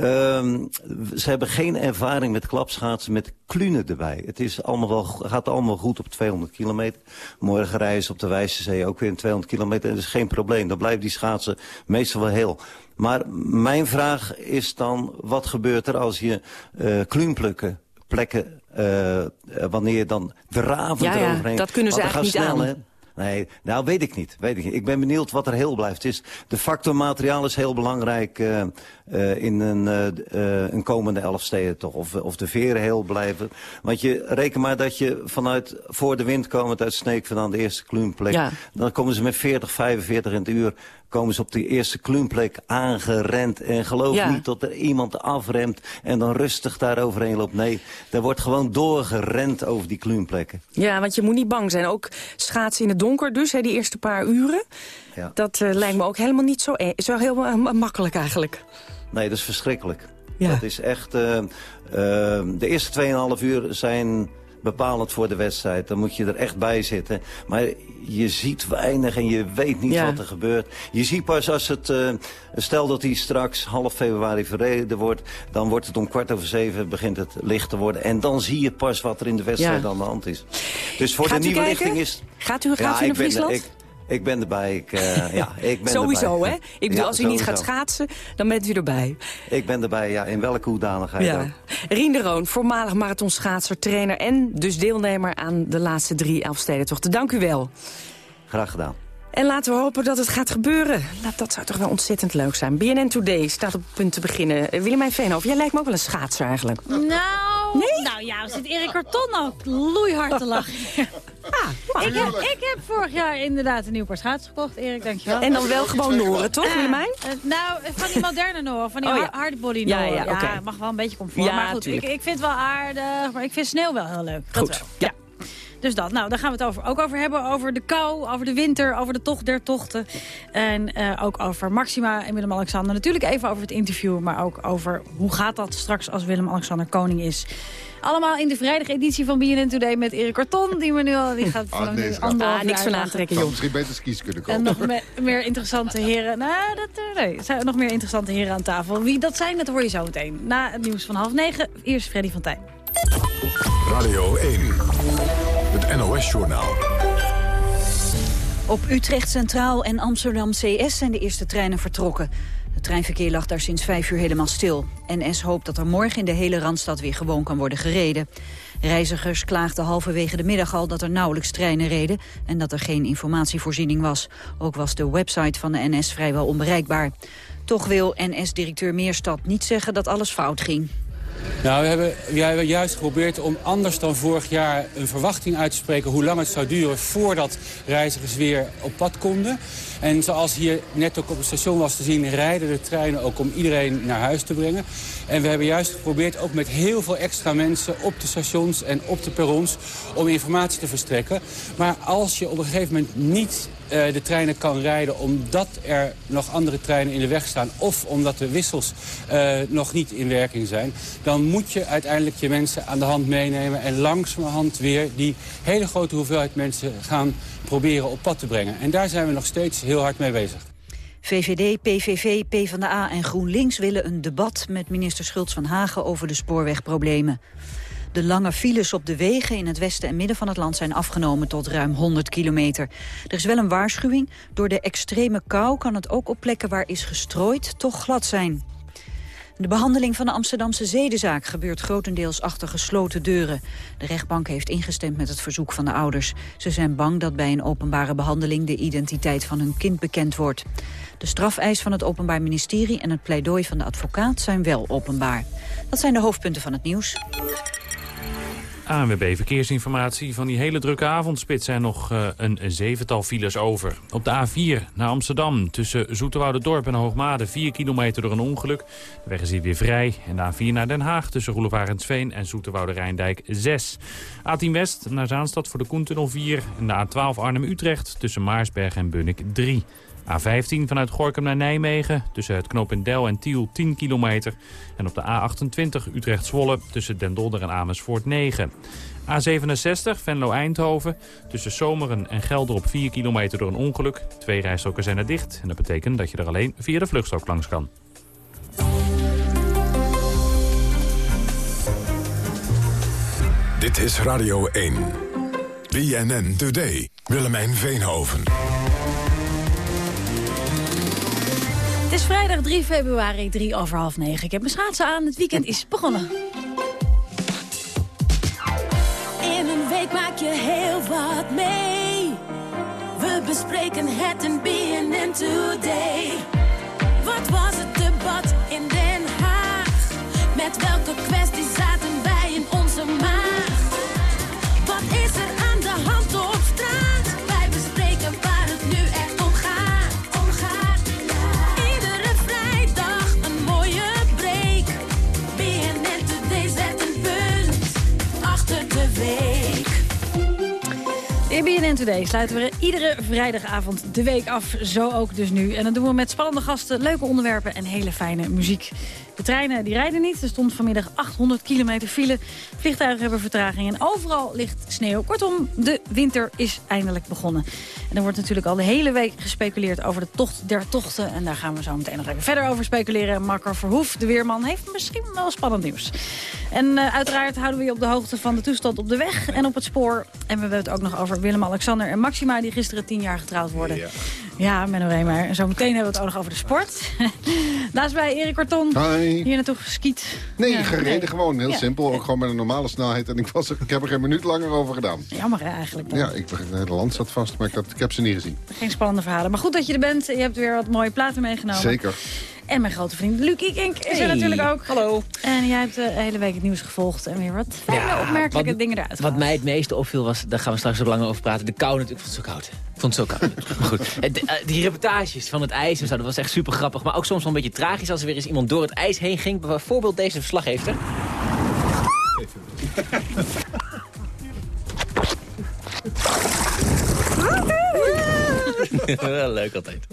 [SPEAKER 17] Um, ze hebben geen ervaring met klapschaatsen met klunen erbij. Het is allemaal wel, gaat allemaal goed op 200 kilometer. Morgen rijden ze op de Wijzenzee ook weer in 200 kilometer. En dat is geen probleem. Dan blijven die schaatsen meestal wel heel. Maar mijn vraag is dan, wat gebeurt er als je uh, kluunplukken plekken, uh, wanneer je dan dravend
[SPEAKER 12] ja, ja,
[SPEAKER 17] eroverheen...
[SPEAKER 12] dat kunnen ze eigenlijk niet
[SPEAKER 17] snel,
[SPEAKER 12] aan.
[SPEAKER 17] Hè? Nee, nou weet ik niet. Weet ik, niet. ik ben benieuwd wat er heel blijft. Is, de factor materiaal is heel belangrijk uh, uh, in een, uh, een komende elfsteden toch. Of, of de veren heel blijven. Want je reken maar dat je vanuit voor de wind komend uit Sneek vandaan de eerste kluunplek.
[SPEAKER 12] Ja.
[SPEAKER 17] Dan komen ze met 40, 45 in het uur komen ze op die eerste kluunplek aangerend. En geloof
[SPEAKER 12] Ja.
[SPEAKER 17] niet dat er iemand afremt en dan rustig daar overheen loopt. Nee, er wordt gewoon doorgerend over die kluunplekken.
[SPEAKER 12] Ja, want je moet niet bang zijn. Ook schaatsen in het donker dus, hè, die eerste paar uren.
[SPEAKER 17] Ja.
[SPEAKER 12] Dat uh, lijkt me ook helemaal niet zo, e zo heel uh, makkelijk eigenlijk.
[SPEAKER 17] Nee, dat is verschrikkelijk.
[SPEAKER 12] Ja.
[SPEAKER 17] Dat is echt... Uh, de eerste 2,5 uur zijn bepalend voor de wedstrijd. Dan moet je er echt bij zitten. Maar je ziet weinig en je weet niet
[SPEAKER 12] Ja.
[SPEAKER 17] wat er gebeurt. Je ziet pas als het... eh, stel dat hij straks half februari verreden wordt... dan wordt het om kwart over zeven begint het licht te worden. En dan zie je pas wat er in de wedstrijd
[SPEAKER 12] Ja.
[SPEAKER 17] aan de hand is. Dus voor
[SPEAKER 12] Gaat
[SPEAKER 17] de nieuwe
[SPEAKER 12] kijken?
[SPEAKER 17] lichting is...
[SPEAKER 12] Gaat u, gaat
[SPEAKER 17] Ja,
[SPEAKER 12] u naar Friesland?
[SPEAKER 17] ik, ik ben erbij. Ik, eh, ja, ik ben
[SPEAKER 12] Sowieso,
[SPEAKER 17] erbij.
[SPEAKER 12] hè? Ik bedoel,
[SPEAKER 17] Ja,
[SPEAKER 12] als u niet gaat schaatsen, dan bent u erbij.
[SPEAKER 17] Ik ben erbij, ja. In welke hoedanigheid
[SPEAKER 12] Ja.
[SPEAKER 17] ook.
[SPEAKER 12] Rien de Roon, voormalig marathonschaatser, trainer... en dus deelnemer aan de laatste drie Elfstedentochten. Dank u wel.
[SPEAKER 17] Graag gedaan.
[SPEAKER 12] En laten we hopen dat het gaat gebeuren. Nou, dat zou toch wel ontzettend leuk zijn. BNN Today staat op het punt te beginnen. Uh, Willemijn Veenhoven, jij lijkt me ook wel een schaatser eigenlijk.
[SPEAKER 22] Nou, nou ja, zit Erik Karton ook loeihard te lachen.
[SPEAKER 12] Ah,
[SPEAKER 22] ik, heb, ik heb vorig jaar inderdaad een nieuw paar schaatsen gekocht, Erik, dankjewel.
[SPEAKER 12] En dan wel gewoon Noren, toch,
[SPEAKER 22] Eh,
[SPEAKER 12] Willemijn?
[SPEAKER 22] eh, nou, van die moderne Noren, van die
[SPEAKER 12] Oh, ja.
[SPEAKER 22] hard- hardbody
[SPEAKER 12] Ja,
[SPEAKER 22] Noren.
[SPEAKER 12] ja, oké.
[SPEAKER 22] mag wel een beetje comfort.
[SPEAKER 12] Ja,
[SPEAKER 22] maar goed, ik, vind het wel aardig, maar ik vind sneeuw wel heel leuk. Dat
[SPEAKER 12] Goed,
[SPEAKER 22] wel.
[SPEAKER 12] ja.
[SPEAKER 22] Dus dat, nou, daar gaan we het over, ook over hebben. Over de kou, over de winter, over de tocht der tochten. En eh, ook over Maxima en Willem-Alexander. Natuurlijk even over het interview, maar ook over hoe gaat dat straks als Willem-Alexander koning is. Allemaal in de vrijdageditie van BNN Today met Erik Karton. Die me nu al die gaat
[SPEAKER 8] Ah, nee,
[SPEAKER 12] Ah, niks van aantrekken, joh.
[SPEAKER 8] misschien beter skis kunnen
[SPEAKER 22] En
[SPEAKER 8] kopen.
[SPEAKER 22] nog me- meer interessante heren. Nou, dat, eh, nee, er zijn nog meer interessante heren aan tafel. Wie dat zijn, dat hoor je zo meteen. Na het nieuws van half negen. Eerst Freddy van Tijn.
[SPEAKER 6] Radio 1. NOS-journaal.
[SPEAKER 1] Op Utrecht Centraal en Amsterdam CS zijn de eerste treinen vertrokken. Het treinverkeer lag daar sinds vijf uur helemaal stil. NS hoopt dat er morgen in de hele Randstad weer gewoon kan worden gereden. Reizigers klaagden halverwege de middag al dat er nauwelijks treinen reden... en dat er geen informatievoorziening was. Ook was de website van de NS vrijwel onbereikbaar. Toch wil NS-directeur Meerstad niet zeggen dat alles fout ging.
[SPEAKER 23] Nou, we hebben, we hebben juist geprobeerd om anders dan vorig jaar een verwachting uit te spreken hoe lang het zou duren voordat reizigers weer op pad konden. En zoals hier net ook op het station was te zien, rijden de treinen ook om iedereen naar huis te brengen. En we hebben juist geprobeerd ook met heel veel extra mensen op de stations en op de perrons om informatie te verstrekken. Maar als je op een gegeven moment niet eh, de treinen kan rijden omdat er nog andere treinen in de weg staan... of omdat de wissels eh, nog niet in werking zijn... dan moet je uiteindelijk je mensen aan de hand meenemen... en langzamerhand weer die hele grote hoeveelheid mensen gaan proberen op pad te brengen. En daar zijn we nog steeds heel hard mee bezig.
[SPEAKER 1] VVD, PVV, PvdA en GroenLinks willen een debat met minister Schultz van Hagen over de spoorwegproblemen. De lange files op de wegen in het westen en midden van het land zijn afgenomen tot ruim 100 kilometer. Er is wel een waarschuwing. Door de extreme kou kan het ook op plekken waar is gestrooid toch glad zijn. De behandeling van de Amsterdamse zedenzaak gebeurt grotendeels achter gesloten deuren. De rechtbank heeft ingestemd met het verzoek van de ouders. Ze zijn bang dat bij een openbare behandeling de identiteit van hun kind bekend wordt. De strafeis van het Openbaar Ministerie en het pleidooi van de advocaat zijn wel openbaar. Dat zijn de hoofdpunten van het nieuws.
[SPEAKER 14] ANWB Verkeersinformatie. Van die hele drukke avondspits zijn nog uh, een zevental files over. Op de A4 naar Amsterdam tussen Zoeterwoude-dorp en Hoogmade 4 kilometer door een ongeluk. De weg is hier weer vrij. En de A4 naar Den Haag tussen Roelevarensveen en Zoeterwoude-Rijndijk 6. A10 West naar Zaanstad voor de Koentunnel 4. En de A12 Arnhem-Utrecht tussen Maarsberg en Bunnik 3. A15 vanuit Gorkum naar Nijmegen, tussen het knooppunt Del en Tiel 10 kilometer. En op de A28 Utrecht-Zwolle tussen Den Dolder en Amersfoort 9. A67 Venlo-Eindhoven, tussen Zomeren en Gelder op 4 kilometer door een ongeluk. Twee rijstroken zijn er dicht en dat betekent dat je er alleen via de vluchtstrook langs kan.
[SPEAKER 6] Dit is Radio 1. BNN Today. Willemijn Veenhoven.
[SPEAKER 22] Het is vrijdag 3 februari, 3 over half 9. Ik heb mijn schaatsen aan, het weekend is begonnen.
[SPEAKER 24] In een week maak je heel wat mee. We bespreken het in BNN Today. Wat was het debat in Den Haag? Met welke kwesties Today
[SPEAKER 22] sluiten we Iedere vrijdagavond de week af, zo ook dus nu. En dat doen we met spannende gasten, leuke onderwerpen en hele fijne muziek. De treinen die rijden niet. Er stond vanmiddag 800 kilometer file. Vliegtuigen hebben vertraging en overal ligt sneeuw. Kortom, de winter is eindelijk begonnen. En er wordt natuurlijk al de hele week gespeculeerd over de tocht der tochten. En daar gaan we zo meteen nog even verder over speculeren. Marco Verhoef, de weerman, heeft misschien wel spannend nieuws. En uh, uiteraard houden we je op de hoogte van de toestand op de weg en op het spoor. En we hebben het ook nog over Willem-Alexander en Maxima... die gisteren tien jaar getrouwd worden. Ja, ja Menno. En zo meteen hebben we het ook nog over de sport. Naast bij Erik Korton.
[SPEAKER 25] Hi.
[SPEAKER 22] Hier naartoe geskiet.
[SPEAKER 25] Nee,
[SPEAKER 22] Ja,
[SPEAKER 25] gereden
[SPEAKER 22] nee.
[SPEAKER 25] gewoon. Heel
[SPEAKER 22] Ja.
[SPEAKER 25] simpel. Ook gewoon met een normale snelheid. En ik, was er, ik heb er geen minuut langer over gedaan.
[SPEAKER 22] Jammer hè, eigenlijk. dan.
[SPEAKER 25] Ja, ik, het hele land zat vast, maar ik, had- ik heb ze niet gezien.
[SPEAKER 22] Geen spannende verhalen. Maar goed dat je er bent. Je hebt weer wat mooie platen meegenomen.
[SPEAKER 25] Zeker.
[SPEAKER 22] En mijn grote vriend Luc Ikink is er natuurlijk ook.
[SPEAKER 26] Hallo.
[SPEAKER 22] En jij hebt de hele week het nieuws gevolgd. En weer wat fijne, opmerkelijke
[SPEAKER 26] wat,
[SPEAKER 22] dingen eruit
[SPEAKER 26] Wat mij het meeste opviel was, daar gaan we straks ook langer over praten, de kou natuurlijk. Ik vond het zo koud. Ik vond het zo koud. maar goed, Eh, de- die reportages van het ijs en zo, dat was echt super grappig. Maar ook soms wel een beetje tragisch als er weer eens iemand door het ijs heen ging. Bijvoorbeeld deze verslaggever. leuk altijd.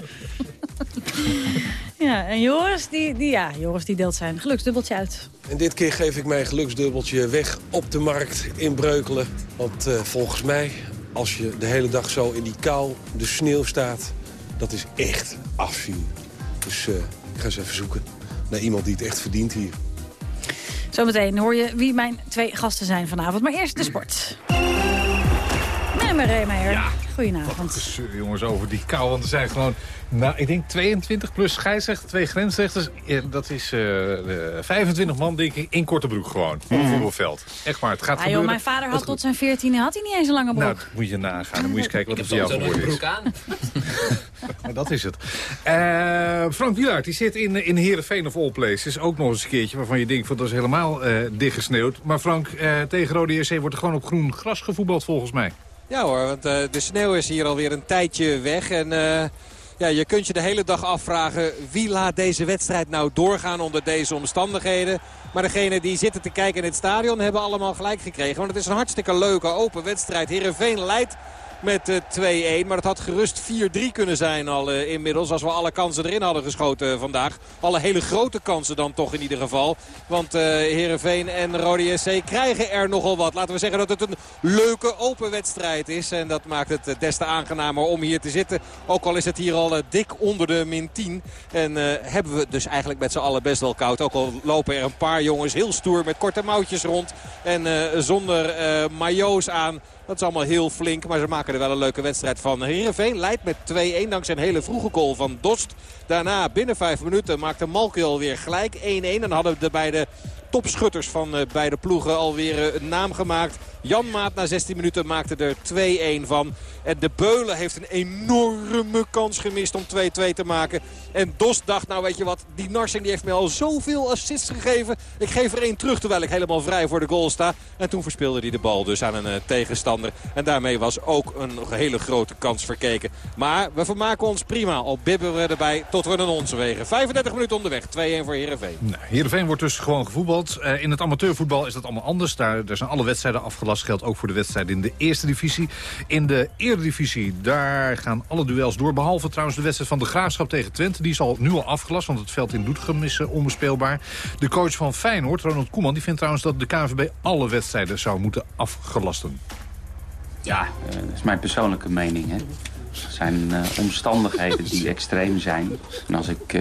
[SPEAKER 22] Ja, en Joris, die, die, ja, Joris die deelt zijn geluksdubbeltje uit.
[SPEAKER 27] En dit keer geef ik mijn geluksdubbeltje weg op de markt in Breukelen. Want eh, volgens mij, als je de hele dag zo in die kou, de sneeuw staat... dat is echt afzien. Dus eh, ik ga eens even zoeken naar iemand die het echt verdient hier.
[SPEAKER 22] Zometeen hoor je wie mijn twee gasten zijn vanavond. Maar eerst de sport. Meneer Reemeyer, ja. Goedenavond.
[SPEAKER 9] Gezeur, jongens, over die kou. Want er zijn gewoon, nou, ik denk 22 plus scheidsrechter, twee grensrechters. Eh, Dat is eh, eh, 25 man, denk ik, in korte broek gewoon. Op een voetbalveld. Echt waar, het gaat
[SPEAKER 22] Ah, joh,
[SPEAKER 9] gebeuren.
[SPEAKER 22] mijn vader had tot zijn veertiende had hij niet eens een lange broek.
[SPEAKER 9] Nou, dat moet je nagaan. Dan moet je eens kijken wat er voor jou geworden is.
[SPEAKER 26] broek aan.
[SPEAKER 9] Maar dat is het. Eh, Frank Wielaert, die zit in, in Heerenveen of All Places. Ook nog eens een keertje waarvan je denkt, van, dat is helemaal eh dichtgesneeuwd. Maar Frank, eh, tegen Rode JC wordt er gewoon op groen gras gevoetbald volgens mij.
[SPEAKER 10] Ja hoor, want eh, de sneeuw is hier alweer een tijdje weg. En eh, ja, je kunt je de hele dag afvragen wie laat deze wedstrijd nou doorgaan onder deze omstandigheden. Maar degenen die zitten te kijken in het stadion hebben allemaal gelijk gekregen. Want het is een hartstikke leuke open wedstrijd. Heerenveen leidt met eh, 2-1. Maar het had gerust 4-3 kunnen zijn al eh, inmiddels. Als we alle kansen erin hadden geschoten eh, vandaag. Alle hele grote kansen dan toch in ieder geval. Want eh Heerenveen en Rode SC krijgen er nogal wat. Laten we zeggen dat het een leuke open wedstrijd is. En dat maakt het eh, des te aangenamer om hier te zitten. Ook al is het hier al eh, dik onder de min 10. En eh, hebben we dus eigenlijk met z'n allen best wel koud. Ook al lopen er een paar jongens heel stoer met korte mouwtjes rond. En eh, zonder eh majo's aan. Dat is allemaal heel flink, maar ze maken er wel een leuke wedstrijd van. Heerenveen leidt met 2-1 dankzij een hele vroege goal van Dost. Daarna binnen 5 minuten maakte Malki alweer gelijk 1-1. Dan hadden de beide topschutters van eh, beide ploegen alweer eh, een naam gemaakt. Jan Maat na 16 minuten maakte er 2-1 van. En de Beulen heeft een enorme kans gemist om 2-2 te maken. En Dost dacht, nou weet je wat, die Narsing die heeft mij al zoveel assists gegeven. Ik geef er één terug terwijl ik helemaal vrij voor de goal sta. En toen verspeelde hij de bal dus aan een eh, tegenstander. En daarmee was ook een hele grote kans verkeken. Maar we vermaken ons prima. Al bibberen we erbij tot we een ons wegen. 35 minuten onderweg. 2-1 voor Heerenveen.
[SPEAKER 9] Nou, wordt dus gewoon gevoetbald. Eh, in het amateurvoetbal is dat allemaal anders. Daar, zijn alle wedstrijden afgelast. Geldt ook voor de wedstrijden in de eerste divisie. In de eredivisie, daar gaan alle duels door. Behalve trouwens de wedstrijd van de Graafschap tegen Twente. Die is al nu al afgelast, want het veld in Doetinchem is eh, onbespeelbaar. De coach van Feyenoord, Ronald Koeman, die vindt trouwens dat de KNVB alle wedstrijden zou moeten afgelasten.
[SPEAKER 28] Ja, eh, dat is mijn persoonlijke mening. Hè. Er zijn omstandigheden die extreem zijn. En als ik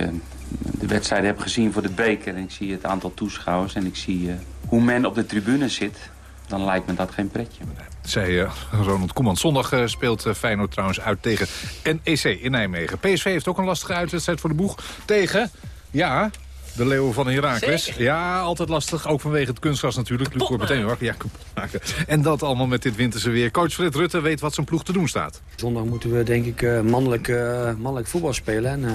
[SPEAKER 28] de wedstrijden heb gezien voor de beker... en ik zie het aantal toeschouwers en ik zie eh, hoe men op de tribune zit... dan lijkt me dat geen pretje.
[SPEAKER 9] Zei eh, Ronald Koeman. Zondag eh, speelt Feyenoord trouwens uit tegen NEC in Nijmegen. PSV heeft ook een lastige uitwedstrijd voor de boeg tegen... Ja, de Leeuwen van Heracles.
[SPEAKER 26] Zeker.
[SPEAKER 9] Ja, altijd lastig. Ook vanwege het kunstgras natuurlijk. Luc wordt meteen wakker. Ja, kapot maken. En dat allemaal met dit winterse weer. Coach Fred Rutte weet wat zijn ploeg te doen staat.
[SPEAKER 29] Zondag moeten we denk ik eh, mannelijk, eh, mannelijk voetbal spelen. En, eh,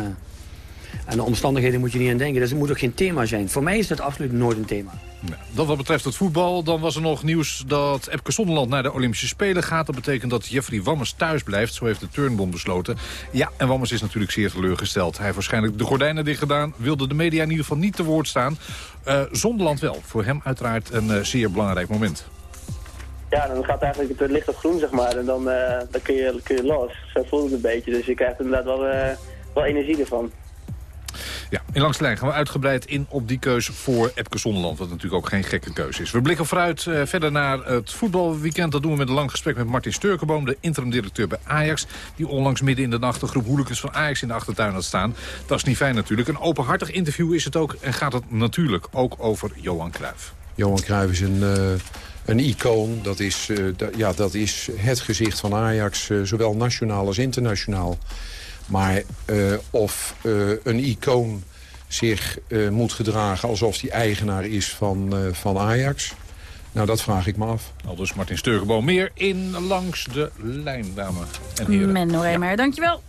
[SPEAKER 29] en de omstandigheden moet je niet aan denken. Dus het moet ook geen thema zijn. Voor mij is dat absoluut nooit een thema.
[SPEAKER 9] Nou, dat wat betreft het voetbal. Dan was er nog nieuws dat Epke Zonderland naar de Olympische Spelen gaat. Dat betekent dat Jeffrey Wammers thuis blijft. Zo heeft de Turnbond besloten. Ja, en Wammers is natuurlijk zeer teleurgesteld. Hij heeft waarschijnlijk de gordijnen dicht gedaan. Wilde de media in ieder geval niet te woord staan. Eh Zonderland wel. Voor hem uiteraard een eh, zeer belangrijk moment.
[SPEAKER 30] ja, dan gaat eigenlijk het licht op groen, zeg maar. En dan, eh, dan kun, je, kun je los. Zo voelt het een beetje. Dus je krijgt inderdaad wel, eh, wel energie ervan.
[SPEAKER 9] Ja, in langs de lijn gaan we uitgebreid in op die keuze voor Epke Zonderland. Wat natuurlijk ook geen gekke keuze is. We blikken vooruit uh, verder naar het voetbalweekend. Dat doen we met een lang gesprek met Martin Sturkenboom, de interim-directeur bij Ajax. Die onlangs midden in de nacht een groep hooligans van Ajax in de achtertuin had staan. Dat is niet fijn natuurlijk. Een openhartig interview is het ook. En gaat het natuurlijk ook over Johan Cruijff.
[SPEAKER 27] Johan Cruijff is een... Uh een icoon. Dat is, uh, ja, dat is het gezicht van Ajax, zowel nationaal als internationaal. Maar uh, of een icoon zich moet gedragen alsof hij eigenaar is van, van Ajax... Nou, dat vraag ik me af.
[SPEAKER 9] Al dus Martin Sturgeboom meer in langs de lijn, dames en heren.
[SPEAKER 22] Menno Remer, ja. dankjewel.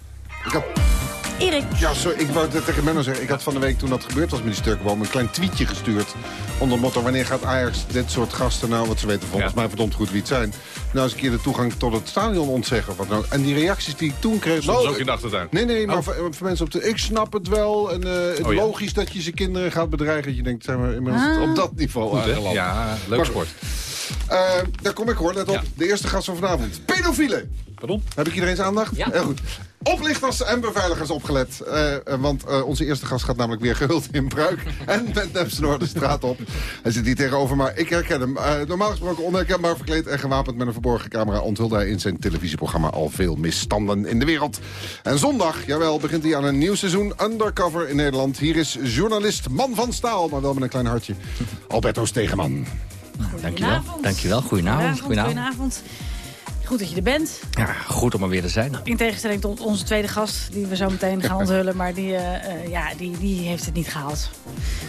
[SPEAKER 22] Erik.
[SPEAKER 25] Ja, sorry, ik wou het tegen Menno zeggen. Ik had van de week toen dat gebeurd was met die Sturkenboom... een klein tweetje gestuurd onder motto... wanneer gaat Ajax dit soort gasten nou... wat ze weten volgens ja. mij verdomd goed wie het zijn... nou eens een keer de toegang tot het stadion ontzeggen. Of wat nou. En die reacties die ik toen kreeg...
[SPEAKER 9] Soms nou, ook in de achtertuin.
[SPEAKER 25] Nee, nee, maar oh. voor, voor, mensen op de... Ik snap het wel. En uh, het oh, ja. logisch dat je ze kinderen gaat bedreigen. Dat je denkt, zijn we inmiddels ah. op dat niveau
[SPEAKER 9] goed,
[SPEAKER 25] aangeland.
[SPEAKER 9] Ja, leuk maar, sport.
[SPEAKER 25] Uh, daar kom ik hoor, let op. Ja. De eerste gast van vanavond. Pedofielen.
[SPEAKER 9] Pardon?
[SPEAKER 25] Heb ik iedereen aandacht?
[SPEAKER 31] Ja.
[SPEAKER 25] Heel goed. Oplichters en beveiligers opgelet. Uh, want uh, onze eerste gast gaat namelijk weer gehuld in bruik. en met Nepsenoor de straat op. Hij zit hier tegenover, maar ik herken hem. Uh, normaal gesproken onherkenbaar verkleed en gewapend met een verborgen camera... onthulde hij in zijn televisieprogramma al veel misstanden in de wereld. En zondag, jawel, begint hij aan een nieuw seizoen Undercover in Nederland. Hier is journalist Man van Staal, maar wel met een klein hartje. Alberto Stegeman.
[SPEAKER 31] Dankjewel. Dankjewel. Goedenavond.
[SPEAKER 22] Goedenavond. Goedenavond. Goed dat je er bent.
[SPEAKER 31] Ja, goed om er weer te zijn.
[SPEAKER 22] In tegenstelling tot onze tweede gast, die we zo meteen gaan onthullen. Maar die, uh, uh, ja, die, die heeft het niet gehaald.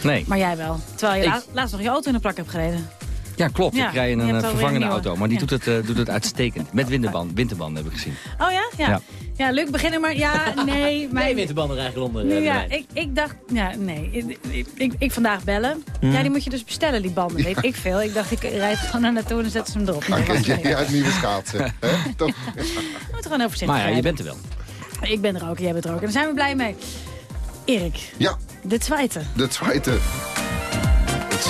[SPEAKER 31] Nee.
[SPEAKER 22] Maar jij wel. Terwijl je ik... laatst, nog je auto in de plak hebt gereden.
[SPEAKER 31] Ja, klopt. Ja, ik rij in een vervangende auto. Maar die ja. doet, het, uh, doet het uitstekend. Met winterband, winterband heb ik gezien.
[SPEAKER 22] Oh ja? Ja. ja. Ja, Luc, beginnen maar. Ja, nee.
[SPEAKER 31] Mijn... Nee, winterbanden eigenlijk onder. Uh,
[SPEAKER 22] ja, ik, ik dacht, ja, nee. Ik, ik, ik, ik vandaag bellen. Mm. Ja, die moet je dus bestellen, die banden. Weet ik veel. Ik dacht, ik rijd gewoon naar naartoe en zet ze hem erop.
[SPEAKER 25] Nee, okay, jij uit nieuwe schaatsen. Hè? Toch?
[SPEAKER 22] Je moet gewoon overzicht
[SPEAKER 31] Maar ja, je bent er wel.
[SPEAKER 22] Ik ben er ook, jij bent er ook. En daar zijn we blij mee. Erik.
[SPEAKER 25] Ja.
[SPEAKER 22] De tweede.
[SPEAKER 25] De tweede.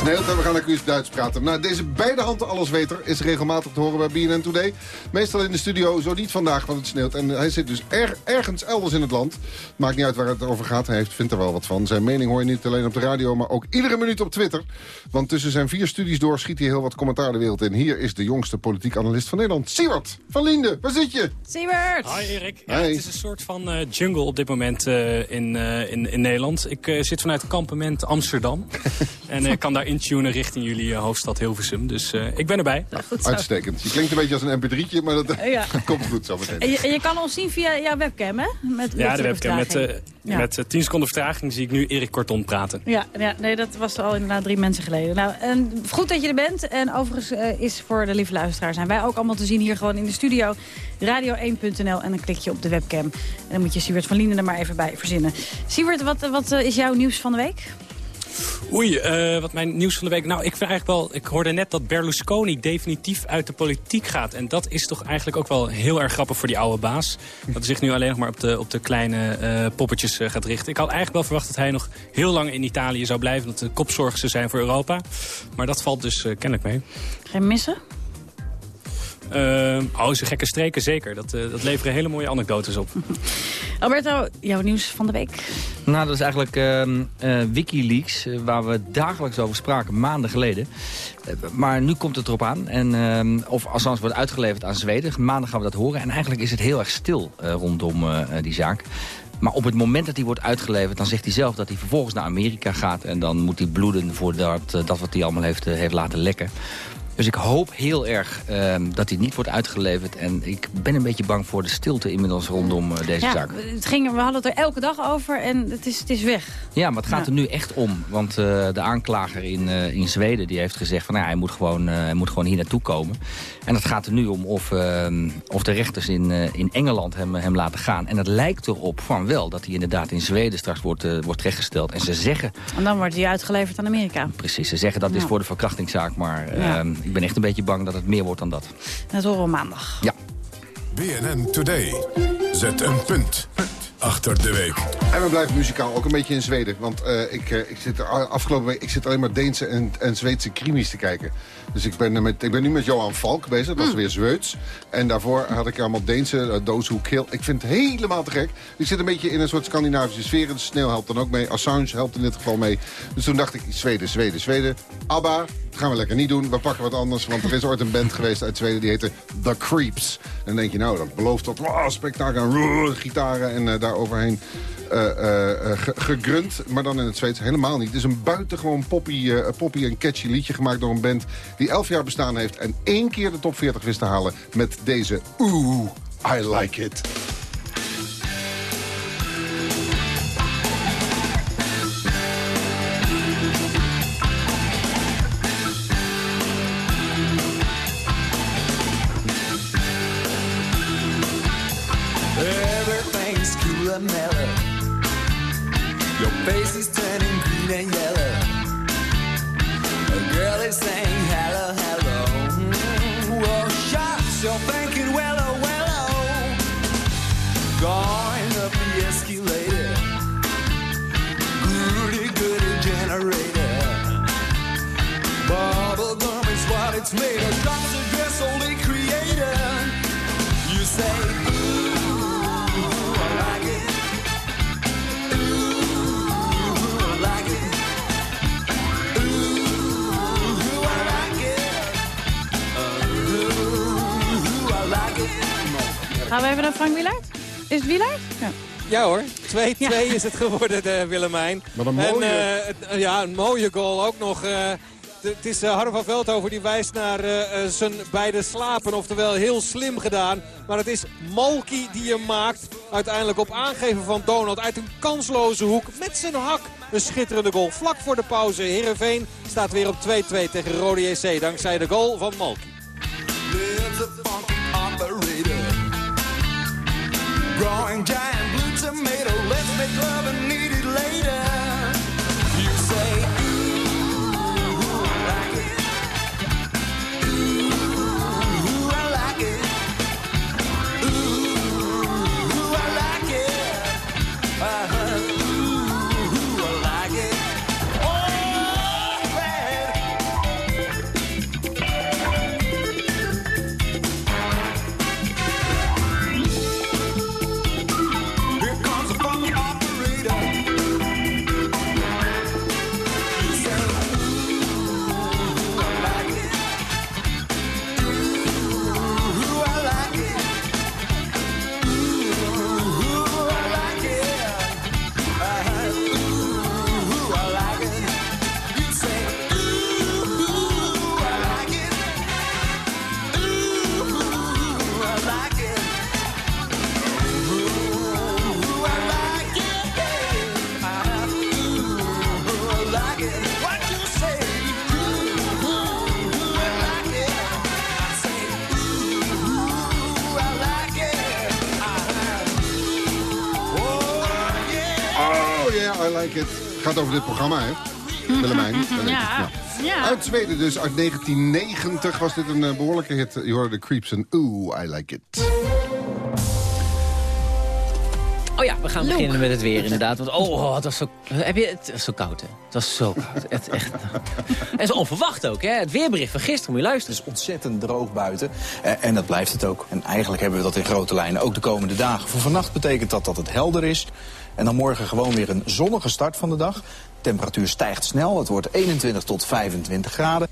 [SPEAKER 25] En we gaan lekker Duits praten. Nou, deze beide handen allesweter is regelmatig te horen bij BNN Today. Meestal in de studio, zo niet vandaag, want het sneeuwt. En hij zit dus er, ergens elders in het land. Maakt niet uit waar het over gaat, hij heeft, vindt er wel wat van. Zijn mening hoor je niet alleen op de radio, maar ook iedere minuut op Twitter. Want tussen zijn vier studies door schiet hij heel wat commentaar de wereld in. Hier is de jongste politiek analist van Nederland, Siewert van Liende. Waar zit je?
[SPEAKER 22] Siewert!
[SPEAKER 32] Hi Erik. Ja, het is een soort van uh, jungle op dit moment uh, in, uh, in, in Nederland. Ik zit vanuit het kampement Amsterdam. en ik kan daar intunen richting jullie uh, hoofdstad Hilversum. Dus uh, ik ben erbij.
[SPEAKER 25] Ja, Uitstekend. Je klinkt een beetje als een mp3'tje, maar dat ja. komt goed zo meteen.
[SPEAKER 22] En je, en je, kan ons zien via jouw webcam, hè? Met
[SPEAKER 32] ja, de webcam. Met, uh, ja. met 10 seconden vertraging zie ik nu Erik Korton praten.
[SPEAKER 22] Ja, ja, nee, dat was al inderdaad drie mensen geleden. Nou, en goed dat je er bent. En overigens is voor de lieve luisteraars zijn wij ook allemaal te zien hier gewoon in de studio. Radio1.nl en dan klik je op de webcam. En dan moet je Siewert van Lienen er maar even bij verzinnen. Siewert, wat, wat is jouw nieuws van de week?
[SPEAKER 32] Oei, uh, wat mijn nieuws van de week... Nou, ik vind eigenlijk wel... Ik hoorde net dat Berlusconi definitief uit de politiek gaat. En dat is toch eigenlijk ook wel heel erg grappig voor die oude baas. Dat hij zich nu alleen nog maar op de, op de kleine uh, poppetjes uh, gaat richten. Ik had eigenlijk wel verwacht dat hij nog heel lang in Italië zou blijven. Dat de kopzorg zou zijn voor Europa. Maar dat valt dus kennelijk mee.
[SPEAKER 22] Geen missen?
[SPEAKER 32] Uh, oh, ze gekke streken, zeker. Dat, uh, dat leveren hele mooie anekdotes op.
[SPEAKER 22] Alberto, jouw nieuws van de week?
[SPEAKER 31] Nou, dat is eigenlijk uh, Wikileaks, waar we dagelijks over spraken, maanden geleden. maar nu komt het erop aan. En, ehm, of althans wordt uitgeleverd aan Zweden. Maandag gaan we dat horen. En eigenlijk is het heel erg stil rondom die zaak. Maar op het moment dat hij wordt uitgeleverd, dan zegt hij zelf dat hij vervolgens naar Amerika gaat. En dan moet hij bloeden voor dat, dat wat hij allemaal heeft, heeft laten lekken. Dus ik hoop heel erg uh, dat hij niet wordt uitgeleverd. En ik ben een beetje bang voor de stilte inmiddels rondom uh, deze
[SPEAKER 22] ja,
[SPEAKER 31] zaak.
[SPEAKER 22] Het ging, we hadden het er elke dag over en het is, het is weg.
[SPEAKER 31] Ja, maar het gaat ja. er nu echt om. Want uh, de aanklager in, in Zweden die heeft gezegd... van nou, hij, moet gewoon, hij moet gewoon hier naartoe komen. En het gaat er nu om of, ehm, of de rechters in, in Engeland hem, hem laten gaan. En het lijkt erop van wel dat hij inderdaad in Zweden straks wordt, wordt terechtgesteld. En ze zeggen...
[SPEAKER 22] En dan wordt hij uitgeleverd aan Amerika.
[SPEAKER 31] Precies, ze zeggen dat is voor de verkrachtingszaak. Maar ehm, ik ben echt een beetje bang dat het meer wordt dan dat.
[SPEAKER 22] Dat horen we maandag.
[SPEAKER 31] Ja.
[SPEAKER 6] BNN Today. Zet een punt achter achter de week.
[SPEAKER 25] En we blijven muzikaal ook een beetje in Zweden. Want eh, ik, eh, ik zit er afgelopen week ik zit alleen maar Deense en, en Zweedse krimis te kijken. Dus ik ben, met, ik ben nu met Johan Falk bezig. Dat is
[SPEAKER 22] Hmm.
[SPEAKER 25] weer Zweeds. En daarvoor had ik allemaal Deense, uh, Those Who Kill. Ik vind het helemaal te gek. Ik zit een beetje in een soort Scandinavische sfeer. De sneeuw helpt dan ook mee. Assange helpt in dit geval mee. Dus toen dacht ik, Zweden, Zweden, Zweden. ABBA, dat gaan we lekker niet doen. We pakken wat anders. Want er is ooit een band geweest uit Zweden die heette The Creeps. En dan denk je, nou, dat belooft tot wow, spektakel. En gitaren en uh, overheen. Uh, ge gegrunt, maar dan in het Zweeds helemaal niet. Het is een buitengewoon poppy, poppy en catchy liedje gemaakt door een band... die elf jaar bestaan heeft en één keer de top 40 wist te halen... met deze Ooh, I Like It.
[SPEAKER 33] Mellow Your face is turning green and yellow. A girl is saying hello, hello. Mm, well, shucks, you're thinking, well, oh, well, oh. Going up the escalator. Goody, goody generator. Bubble gum is what it's made
[SPEAKER 22] Gaan we even naar Frank Wielaert? Is het Wielaert? Ja.
[SPEAKER 10] Ja hoor, 2-2 ja. is het geworden, de Willemijn.
[SPEAKER 25] Wat een mooie...
[SPEAKER 10] En, uh, ja, een mooie goal ook nog. Uh, het is uh, Harm van Veldhoven die wijst naar uh, zijn beide slapen. Oftewel heel slim gedaan. Maar het is Malky die hem maakt. Uiteindelijk op aangeven van Donald uit een kansloze hoek. Met zijn hak een schitterende goal. Vlak voor de pauze. Heerenveen staat weer op 2-2 tegen Rode JC. Dankzij de goal van Malky.
[SPEAKER 33] Growing giant blue tomato, let's make love and eat it later.
[SPEAKER 25] Gaat over dit programma, hè? Willemijn.
[SPEAKER 22] Ja. Ja.
[SPEAKER 25] Uit Zweden dus, uit 1990 was dit een uh, behoorlijke hit. Je hoorde de Creeps en Ooh, I like it.
[SPEAKER 26] Oh ja, we gaan beginnen met het weer inderdaad. Want oh, oh, het was zo, heb je, het was zo koud hè. Het was zo koud. Het, echt, en zo onverwacht ook hè. Het weerbericht van gisteren, moet je luisteren.
[SPEAKER 34] Het is ontzettend droog buiten. Eh, en dat blijft het ook. En eigenlijk hebben we dat in grote lijnen ook de komende dagen. Voor vannacht betekent dat dat het helder is. En dan morgen gewoon weer een zonnige start van de dag. De temperatuur stijgt snel. Het wordt 21 tot 25 graden.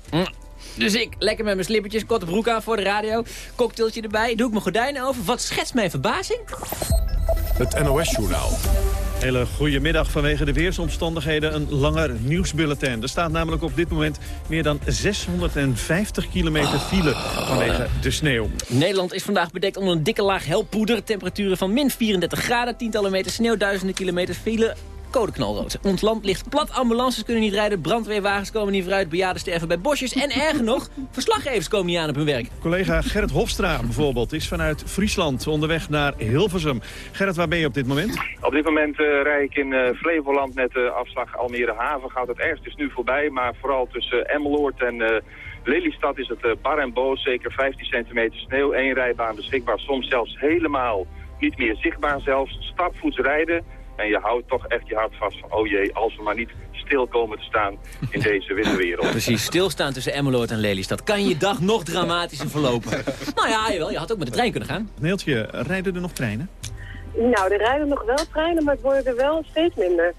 [SPEAKER 26] Dus ik, lekker met mijn slippertjes, korte broek aan voor de radio. Cocktailtje erbij, doe ik mijn gordijnen over. Wat schetst mijn verbazing?
[SPEAKER 6] Het NOS-journaal.
[SPEAKER 35] Hele goede middag vanwege de weersomstandigheden een langer nieuwsbulletin. Er staat namelijk op dit moment meer dan 650 kilometer file vanwege de sneeuw.
[SPEAKER 26] Nederland is vandaag bedekt onder een dikke laag helpoeder. Temperaturen van min 34 graden, tientallen meters sneeuw, duizenden kilometers file. Code knalrood. Ons land ligt plat, ambulances kunnen niet rijden, brandweerwagens komen niet vooruit, bejaarden sterven bij bosjes en erger nog, verslaggevers komen niet aan op hun werk.
[SPEAKER 35] Collega Gerrit Hofstra bijvoorbeeld is vanuit Friesland onderweg naar Hilversum. Gerrit, waar ben je op dit moment?
[SPEAKER 36] Op dit moment uh, rijd ik in uh, Flevoland met de afslag Almere Haven. Gaat het ergst is nu voorbij, maar vooral tussen Emmeloord en uh, Lelystad is het bar en boos. Zeker 15 centimeter sneeuw, één rijbaan beschikbaar, soms zelfs helemaal niet meer zichtbaar zelfs. Stapvoets rijden en je houdt toch echt je hart vast van, oh jee, als we maar niet stil komen te staan in deze winterwereld.
[SPEAKER 26] Precies, stilstaan tussen Emmeloord en Lelystad. Kan je dag nog dramatischer verlopen? nou ja, jawel, je had ook met de trein kunnen gaan.
[SPEAKER 35] Neeltje, rijden er nog treinen?
[SPEAKER 37] Nou, er rijden nog wel treinen, maar het worden er wel steeds minder.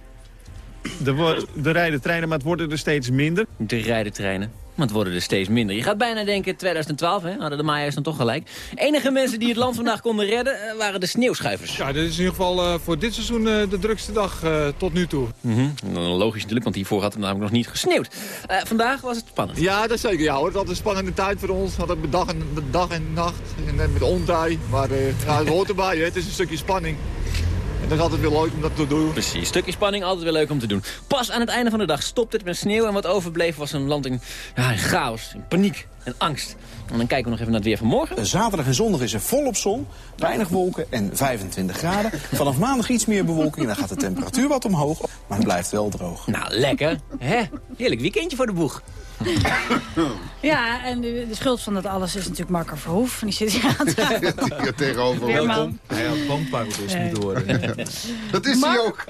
[SPEAKER 35] Er, wo- er rijden treinen, maar het worden er steeds minder.
[SPEAKER 26] Er rijden treinen. Maar het worden er steeds minder. Je gaat bijna denken 2012, hè? hadden de Maaiers dan toch gelijk. Enige mensen die het land vandaag konden redden eh, waren de sneeuwschuivers.
[SPEAKER 38] Ja, dit is in ieder geval eh, voor dit seizoen eh, de drukste dag eh, tot nu toe.
[SPEAKER 26] Mhm. Logisch natuurlijk, want hiervoor had het namelijk nog niet gesneeuwd. Eh, vandaag was het spannend.
[SPEAKER 38] Ja, dat is zeker. Ja, hoor. Het was een spannende tijd voor ons. Hadden we dag en, dag en nacht en met ontij. Maar eh ja, het hoort erbij. Hè. Het is een stukje spanning. En is altijd weer leuk om dat te doen.
[SPEAKER 26] Precies, stukje spanning, altijd weer leuk om te doen. Pas aan het einde van de dag stopte het met sneeuw... en wat overbleef was een land in, ja, in chaos, in paniek en angst. En dan kijken we nog even naar het weer van morgen.
[SPEAKER 34] Zaterdag en zondag is er volop zon, weinig wolken en 25 graden. Vanaf maandag iets meer bewolking en dan gaat de temperatuur wat omhoog. Maar het blijft wel droog.
[SPEAKER 26] Nou, lekker. Hè? Heerlijk weekendje voor de boeg.
[SPEAKER 22] Ja, en de, de schuld van dat alles is natuurlijk Marco Verhoef. En die zit hier aan tafel.
[SPEAKER 25] Hier tegenover.
[SPEAKER 22] Weerman.
[SPEAKER 35] Hij had bankparodist
[SPEAKER 22] Nee.
[SPEAKER 35] moeten worden.
[SPEAKER 25] Dat is hij ook.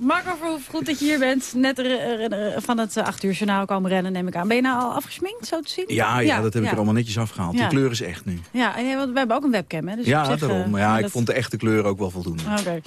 [SPEAKER 22] Marco Verhoef, goed dat je hier bent. Net er- er- van het 8 uur journaal komen rennen, neem ik aan. Ben je nou al afgesminkt, zo te zien?
[SPEAKER 34] Ja, ja, dat heb ik
[SPEAKER 22] ja.
[SPEAKER 34] er allemaal netjes afgehaald.
[SPEAKER 22] Ja.
[SPEAKER 34] Die kleur is echt nu.
[SPEAKER 22] Ja, en, want we hebben ook een webcam, hè? Dus
[SPEAKER 34] ja,
[SPEAKER 22] zich,
[SPEAKER 34] daarom.
[SPEAKER 22] eh,
[SPEAKER 34] ja, ik
[SPEAKER 22] dat-
[SPEAKER 34] vond de echte kleur ook wel voldoende.
[SPEAKER 22] Oké.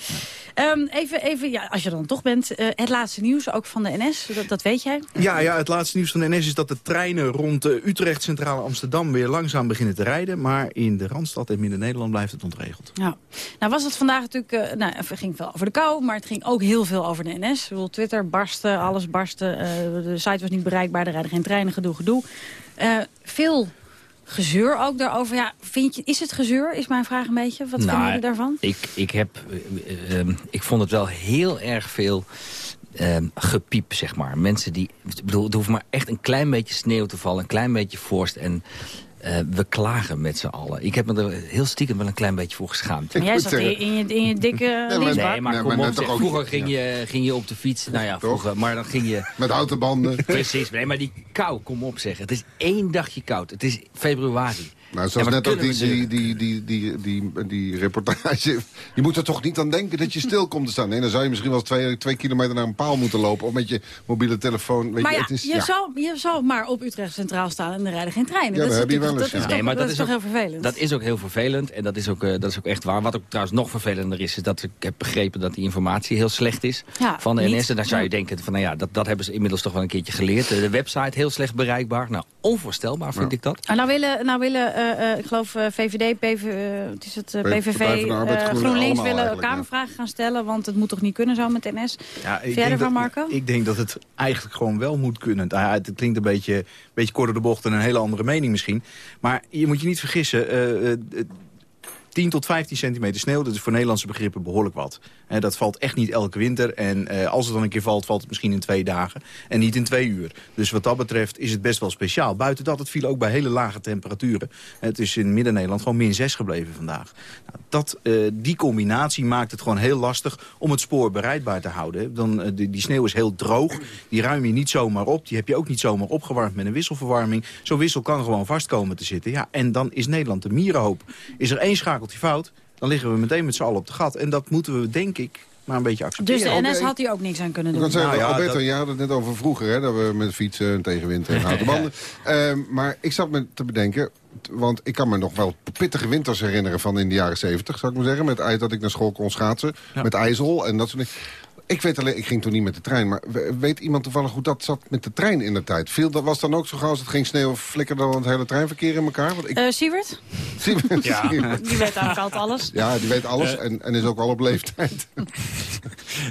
[SPEAKER 22] Ehm, even, even ja, als je dan toch bent, eh, het laatste nieuws, ook van de NS, dat, dat weet jij.
[SPEAKER 34] Ja, ja, het laatste nieuws van de NS is dat de treinen rond eh, Utrecht, Centrale Amsterdam weer langzaam beginnen te rijden. Maar in de Randstad en Midden-Nederland blijft het ontregeld.
[SPEAKER 22] Ja. Nou was het vandaag natuurlijk, eh, nou, het ging veel over de kou, maar het ging ook heel veel over de NS. Ik bedoel, Twitter barstte, alles barstte, de site was niet bereikbaar, er rijden geen treinen, gedoe, gedoe. Veel gezeur ook daarover. Ja, vind je, is het gezeur, is mijn vraag een beetje. Wat vinden jullie daarvan?
[SPEAKER 31] Ik, ik, heb, eh, eh, ehm, ik vond het wel heel erg veel ehm, gepiep, zeg maar. Mensen die... Ik bedoel, er hoeft maar echt een klein beetje sneeuw te vallen, een klein beetje vorst... en eh, we klagen met z'n allen. Ik heb me er heel stiekem wel een klein beetje voor geschaamd.
[SPEAKER 22] Maar jij zat in, in je, in je dikke
[SPEAKER 31] Nee, maar
[SPEAKER 25] Nee,
[SPEAKER 31] kom
[SPEAKER 25] maar
[SPEAKER 31] op,
[SPEAKER 25] ook-
[SPEAKER 31] vroeger ging, je, ging je op de fiets. Nou ja, vroeger, maar dan ging je...
[SPEAKER 25] Met houten banden.
[SPEAKER 31] Precies, nee, maar die kou, kom op zeg. Het is één dagje koud. Het is februari.
[SPEAKER 25] Nou, zoals net ook die, die, die, die, die, die, die reportage. Je moet er toch niet aan denken dat je stil komt te staan. Nee, dan zou je misschien wel twee, twee kilometer naar een paal moeten lopen. Of met je mobiele telefoon. Weet
[SPEAKER 22] Maar
[SPEAKER 25] je,
[SPEAKER 22] ja,
[SPEAKER 25] het is,
[SPEAKER 22] je, Zou, je zou maar op Utrecht Centraal staan en er rijden geen treinen.
[SPEAKER 25] Ja,
[SPEAKER 22] dat
[SPEAKER 25] heb je wel eens,
[SPEAKER 22] dat toch,
[SPEAKER 31] maar
[SPEAKER 22] dat is toch
[SPEAKER 31] ook,
[SPEAKER 22] heel vervelend.
[SPEAKER 31] Dat is ook heel vervelend en dat is ook, eh, dat is ook echt waar. Wat ook trouwens nog vervelender is, is dat ik heb begrepen dat die informatie heel slecht is
[SPEAKER 22] Ja,
[SPEAKER 31] van de
[SPEAKER 22] niet.
[SPEAKER 31] NS. En dan zou je denken van, nou ja, dat, dat hebben ze inmiddels toch wel een keertje geleerd. De website heel slecht bereikbaar. Nou, onvoorstelbaar vind ik dat.
[SPEAKER 22] Ah, nou willen, nou willen eh, eh, ik geloof eh, VVD, PV, is het, PVV,
[SPEAKER 31] van Arbeid,
[SPEAKER 22] eh, GroenLinks willen Kamervragen gaan stellen. Want het moet toch niet kunnen zo met NS.
[SPEAKER 34] Ja,
[SPEAKER 22] ervan,
[SPEAKER 34] dat,
[SPEAKER 22] Marco?
[SPEAKER 34] Ik denk dat het eigenlijk gewoon wel moet kunnen. Nou ja, het klinkt een beetje, beetje kort door de bocht en een hele andere mening misschien. Maar je moet je niet vergissen... eh, eh, 10 tot 15 centimeter sneeuw, dat is voor Nederlandse begrippen behoorlijk wat. Eh, dat valt echt niet elke winter. En eh, als het dan een keer valt, valt het misschien in twee dagen. En niet in twee uur. Dus wat dat betreft is het best wel speciaal. Buiten dat, het viel ook bij hele lage temperaturen. Het is in Midden-Nederland gewoon min 6 gebleven vandaag. Nou, dat, eh, die combinatie maakt het gewoon heel lastig om het spoor bereidbaar te houden. Dan, die, sneeuw is heel droog. Die ruim je niet zomaar op. Die heb je ook niet zomaar opgewarmd met een wisselverwarming. Zo'n wissel kan gewoon vast komen te zitten. Ja, en dan is Nederland de mierenhoop. Is er één schakeltje fout, dan liggen we meteen met z'n allen op de gat. En dat moeten we, denk ik, maar een beetje accepteren.
[SPEAKER 22] Dus de NS had hier ook niks aan kunnen doen.
[SPEAKER 25] kan zeggen,
[SPEAKER 34] Nou ja,
[SPEAKER 25] Alberto,
[SPEAKER 34] dat-
[SPEAKER 25] je had het net over vroeger, hè, dat we met fietsen en tegenwind en houten banden. Ehm, maar ik zat me te bedenken, want ik kan me nog wel pittige winters herinneren van in de jaren zeventig, zou ik maar zeggen. Met uit dat ik naar school kon schaatsen, met ijzel en dat soort dingen. Ik weet alleen, ik ging toen niet met de trein, maar we- weet iemand toevallig hoe dat zat met de trein in de tijd? Viel, dat was dan ook zo gauw als het ging sneeuwen, flikkerde dan het hele treinverkeer in elkaar? Want ik,
[SPEAKER 22] Eh Siewert?
[SPEAKER 25] ja.
[SPEAKER 22] Die weet eigenlijk altijd alles.
[SPEAKER 25] ja, die weet alles en, en is ook al op leeftijd.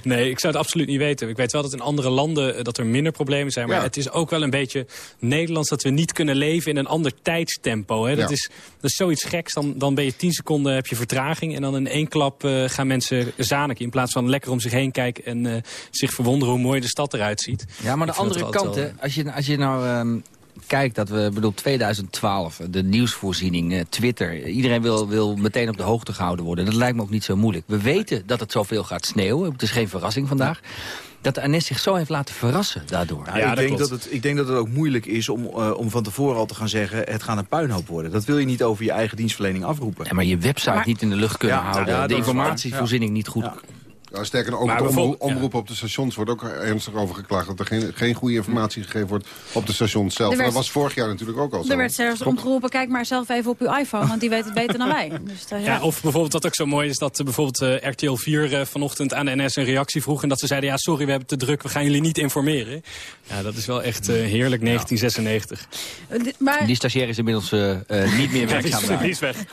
[SPEAKER 32] Nee, ik zou het absoluut niet weten. Ik weet wel dat in andere landen eh, dat er minder problemen zijn. Maar
[SPEAKER 25] Ja.
[SPEAKER 32] het is ook wel een beetje Nederlands dat we niet kunnen leven in een ander tijdstempo. Hè? Dat,
[SPEAKER 25] Ja.
[SPEAKER 32] is, dat is zoiets geks. Dan, dan ben je tien seconden, heb je vertraging. En dan in één klap eh, gaan mensen zaniken. In plaats van lekker om zich heen kijken en eh, zich verwonderen hoe mooi de stad eruit ziet.
[SPEAKER 31] Ja, maar de andere kant,
[SPEAKER 32] wel-
[SPEAKER 31] hè, als je, als je nou ehm, kijkt dat we, bedoel 2012, de nieuwsvoorziening, eh, Twitter, iedereen wil, wil meteen op de hoogte gehouden worden. Dat lijkt me ook niet zo moeilijk. We weten dat het zoveel gaat sneeuwen, het is geen verrassing vandaag. dat de NS zich zo heeft laten verrassen daardoor.
[SPEAKER 34] Ja, ik, denk dat het, ik denk dat het ook moeilijk is om, eh, om van tevoren al te gaan zeggen... het gaat een puinhoop worden. Dat wil je niet over je eigen dienstverlening afroepen.
[SPEAKER 31] Ja, maar je website niet in de lucht kunnen
[SPEAKER 34] Ja,
[SPEAKER 31] houden. de informatievoorziening niet goed.
[SPEAKER 25] Ja, sterker nog, ook
[SPEAKER 31] Maar
[SPEAKER 25] de omroep,
[SPEAKER 31] bijvoorbeeld- ja.
[SPEAKER 25] omroep op de stations wordt ook ernstig over geklaagd... dat er geen, geen goede informatie gegeven wordt op de stations zelf.
[SPEAKER 22] Er werd-
[SPEAKER 25] dat was vorig jaar natuurlijk ook al zo.
[SPEAKER 22] Er werd zelfs omgeroepen, kijk maar zelf even op uw iPhone, want die weet het beter dan wij. Dus, eh,
[SPEAKER 32] Ja, of bijvoorbeeld wat ook zo mooi is dat eh, bijvoorbeeld eh, RTL 4 eh, vanochtend aan de NS een reactie vroeg. En dat ze zeiden, ja sorry we hebben te druk, we gaan jullie niet informeren. Ja, dat is wel echt heerlijk 1996.
[SPEAKER 22] Eh, dit- maar,
[SPEAKER 31] Die stagiair is inmiddels niet meer werkzaam. daar.
[SPEAKER 32] die is weg.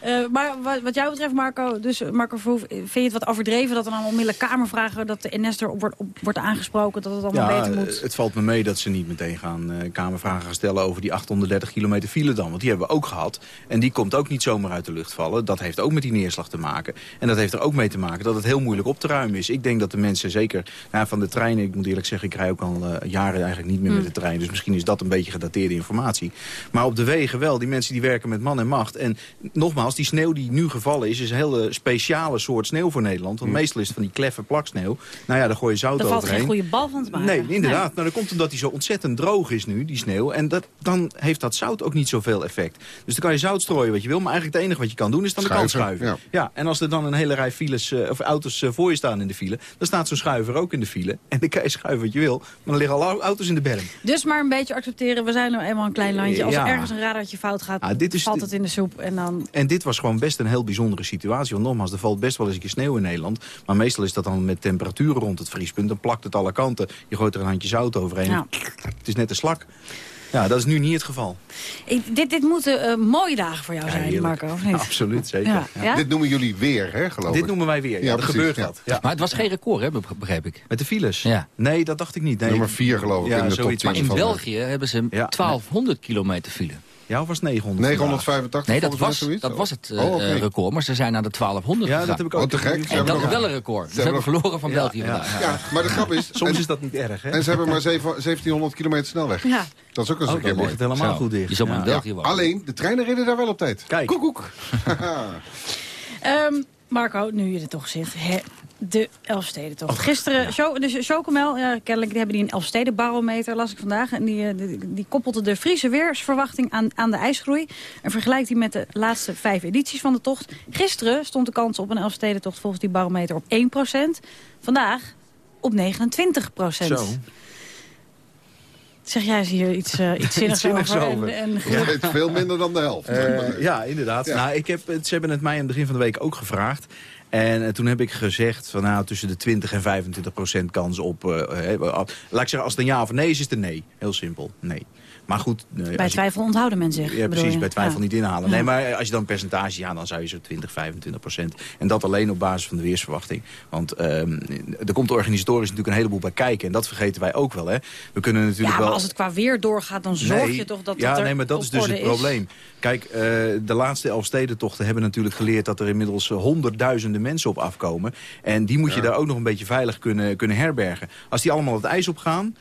[SPEAKER 22] eh, maar wat, wat jou betreft, Marco, dus Marco Verhoef, vind je het wat overdreven dat er dan onmiddellijk kamervragen, dat de NS erop wordt, op, wordt aangesproken, dat het allemaal
[SPEAKER 34] Ja,
[SPEAKER 22] beter moet?
[SPEAKER 34] het valt me mee dat ze niet meteen gaan eh, kamervragen gaan stellen over die 830 kilometer file dan. Want die hebben we ook gehad. En die komt ook niet zomaar uit de lucht vallen. Dat heeft ook met die neerslag te maken. En dat heeft er ook mee te maken dat het heel moeilijk op te ruimen is. Ik denk dat de mensen zeker nou, van de treinen... Ik moet eerlijk zeggen, ik rij ook al eh, jaren eigenlijk niet meer
[SPEAKER 22] Hmm.
[SPEAKER 34] met de trein. Dus misschien is dat een beetje gedateerde informatie. Maar op de wegen wel. Die mensen die werken met man en macht. En nogmaals, die sneeuw die nu gevallen is... is een hele speciale soort sneeuw voor Nederland. Want meestal is het van die kleffe plaksneeuw. Nou ja, daar gooi je zout
[SPEAKER 22] Daar valt
[SPEAKER 34] overheen.
[SPEAKER 22] geen goede bal van te maken.
[SPEAKER 34] Nee, inderdaad. Nou, dat komt omdat hij zo ontzettend droog is nu, die sneeuw. En dat, dan heeft dat zout ook niet zoveel effect. Dus dan kan je zout strooien wat je wil. Maar eigenlijk het enige wat je kan doen is dan de kant
[SPEAKER 25] Schuiven.
[SPEAKER 34] Ja. en als er dan een hele rij files, eh, of auto's eh, voor je staan in de file... dan staat zo'n schuiver ook in de file. En dan kan je schuiven wat je wil. Maar dan liggen al auto's in de berm.
[SPEAKER 22] Dus maar een beetje accepteren, we zijn nou eenmaal een klein landje. Als er
[SPEAKER 34] Ja.
[SPEAKER 22] ergens een radartje fout gaat,
[SPEAKER 34] Ah, dit is
[SPEAKER 22] valt het in de soep. En dan
[SPEAKER 34] En dit was gewoon best een heel bijzondere situatie. Want nogmaals, er valt best wel eens een keer sneeuw in Nederland. Maar meestal is dat dan met temperaturen rond het vriespunt. Dan plakt het alle kanten. Je gooit er een handje zout overheen.
[SPEAKER 22] Ja.
[SPEAKER 34] Het is net een slak. Ja, dat is nu niet het geval.
[SPEAKER 22] Ik, dit, dit moeten eh, mooie dagen voor jou
[SPEAKER 34] Ja,
[SPEAKER 22] zijn,
[SPEAKER 34] heerlijk.
[SPEAKER 22] Marco, of niet?
[SPEAKER 34] Absoluut, zeker.
[SPEAKER 22] Ja. Ja?
[SPEAKER 25] Dit noemen jullie weer, hè, geloof
[SPEAKER 34] Dit
[SPEAKER 25] ik?
[SPEAKER 34] noemen wij weer. Ja,
[SPEAKER 25] Ja,
[SPEAKER 34] er
[SPEAKER 25] precies,
[SPEAKER 34] gebeurt.
[SPEAKER 25] Ja.
[SPEAKER 31] Maar het was geen record, hè, be- begreep ik.
[SPEAKER 34] Met de files?
[SPEAKER 31] Ja.
[SPEAKER 34] Nee, dat dacht ik niet. Nee.
[SPEAKER 25] Nummer vier, geloof ik,
[SPEAKER 34] Ja,
[SPEAKER 25] in de top
[SPEAKER 34] zoiets.
[SPEAKER 25] 10
[SPEAKER 31] Maar in
[SPEAKER 25] van,
[SPEAKER 31] België hebben ze 1200 kilometer file.
[SPEAKER 34] Ja, of was het 900?
[SPEAKER 25] 985
[SPEAKER 31] Nee, dat was,
[SPEAKER 25] zoiets?
[SPEAKER 31] dat was het eh,
[SPEAKER 25] Oh, oké.
[SPEAKER 31] eh, record. Maar ze zijn naar de 1200
[SPEAKER 34] Ja,
[SPEAKER 31] gegaan.
[SPEAKER 34] dat heb ik ook.
[SPEAKER 25] Oh, te gek.
[SPEAKER 31] En dat is wel een record. Ze,
[SPEAKER 25] hebben
[SPEAKER 31] hebben
[SPEAKER 25] nog-
[SPEAKER 31] verloren van
[SPEAKER 34] Ja,
[SPEAKER 31] België
[SPEAKER 34] ja,
[SPEAKER 31] vandaag.
[SPEAKER 25] Ja, maar de grap is...
[SPEAKER 34] Soms
[SPEAKER 25] en,
[SPEAKER 34] is dat niet erg, hè?
[SPEAKER 25] en ze hebben maar zeven- 1700 kilometer snelweg.
[SPEAKER 22] Ja.
[SPEAKER 25] Dat is ook eens
[SPEAKER 34] Oh,
[SPEAKER 25] een keer mooi.
[SPEAKER 34] ligt het helemaal
[SPEAKER 31] Zo,
[SPEAKER 34] goed dicht.
[SPEAKER 31] Je zou maar in
[SPEAKER 34] Ja.
[SPEAKER 31] België wonen.
[SPEAKER 25] Alleen, de treinen reden daar wel op tijd.
[SPEAKER 34] Kijk.
[SPEAKER 25] Koekoek.
[SPEAKER 22] Ehm, Marco, nu je er toch zit. Hè, de Elfstedentocht. Gisteren, show, de Chocomel, ja, kennelijk hebben die een Elfstedenbarometer, las ik vandaag. En die, eh, die, die koppelde de Friese weersverwachting aan, aan de ijsgroei. En vergelijkt die met de laatste vijf edities van de tocht. Gisteren stond de kans op een Elfstedentocht volgens die barometer op 1%. Vandaag op 29%.
[SPEAKER 34] Zo.
[SPEAKER 22] Zeg jij eens hier iets, eh iets zinnigs
[SPEAKER 34] zinnigs
[SPEAKER 22] over?
[SPEAKER 34] over.
[SPEAKER 22] En, en
[SPEAKER 25] Ja, veel minder dan de helft.
[SPEAKER 34] Eh, ja, inderdaad.
[SPEAKER 25] Ja.
[SPEAKER 34] Nou, ik heb, ze hebben het mij aan het begin van de week ook gevraagd. En eh, toen heb ik gezegd van nou, tussen de 20 en 25 procent kans op... eh, eh, laat ik zeggen, als het een ja of nee is, is het een nee. Heel simpel, nee. Maar goed...
[SPEAKER 22] bij
[SPEAKER 34] je-
[SPEAKER 22] twijfel onthouden men zich.
[SPEAKER 34] Ja, precies,
[SPEAKER 22] je?
[SPEAKER 34] bij twijfel
[SPEAKER 22] Ja.
[SPEAKER 34] niet inhalen.
[SPEAKER 22] Ja.
[SPEAKER 34] Nee, maar als je dan een percentage, ja, dan zou je zo 20, 25 procent. En dat alleen op basis van de weersverwachting. Want ehm, er komt organisatorisch natuurlijk een heleboel bij kijken. En dat vergeten wij ook wel, hè. We kunnen natuurlijk
[SPEAKER 22] Ja, maar
[SPEAKER 34] wel...
[SPEAKER 22] als het qua weer doorgaat, dan zorg
[SPEAKER 34] Nee,
[SPEAKER 22] je toch dat
[SPEAKER 34] ja,
[SPEAKER 22] het er
[SPEAKER 34] nee, maar dat
[SPEAKER 22] op
[SPEAKER 34] is dus het probleem. Kijk, eh, de laatste Elfstedentochten hebben natuurlijk geleerd... dat er inmiddels eh, honderdduizenden mensen op afkomen. En die moet je
[SPEAKER 25] Ja.
[SPEAKER 34] daar ook nog een beetje veilig kunnen, kunnen herbergen. Als die allemaal het ijs opgaan,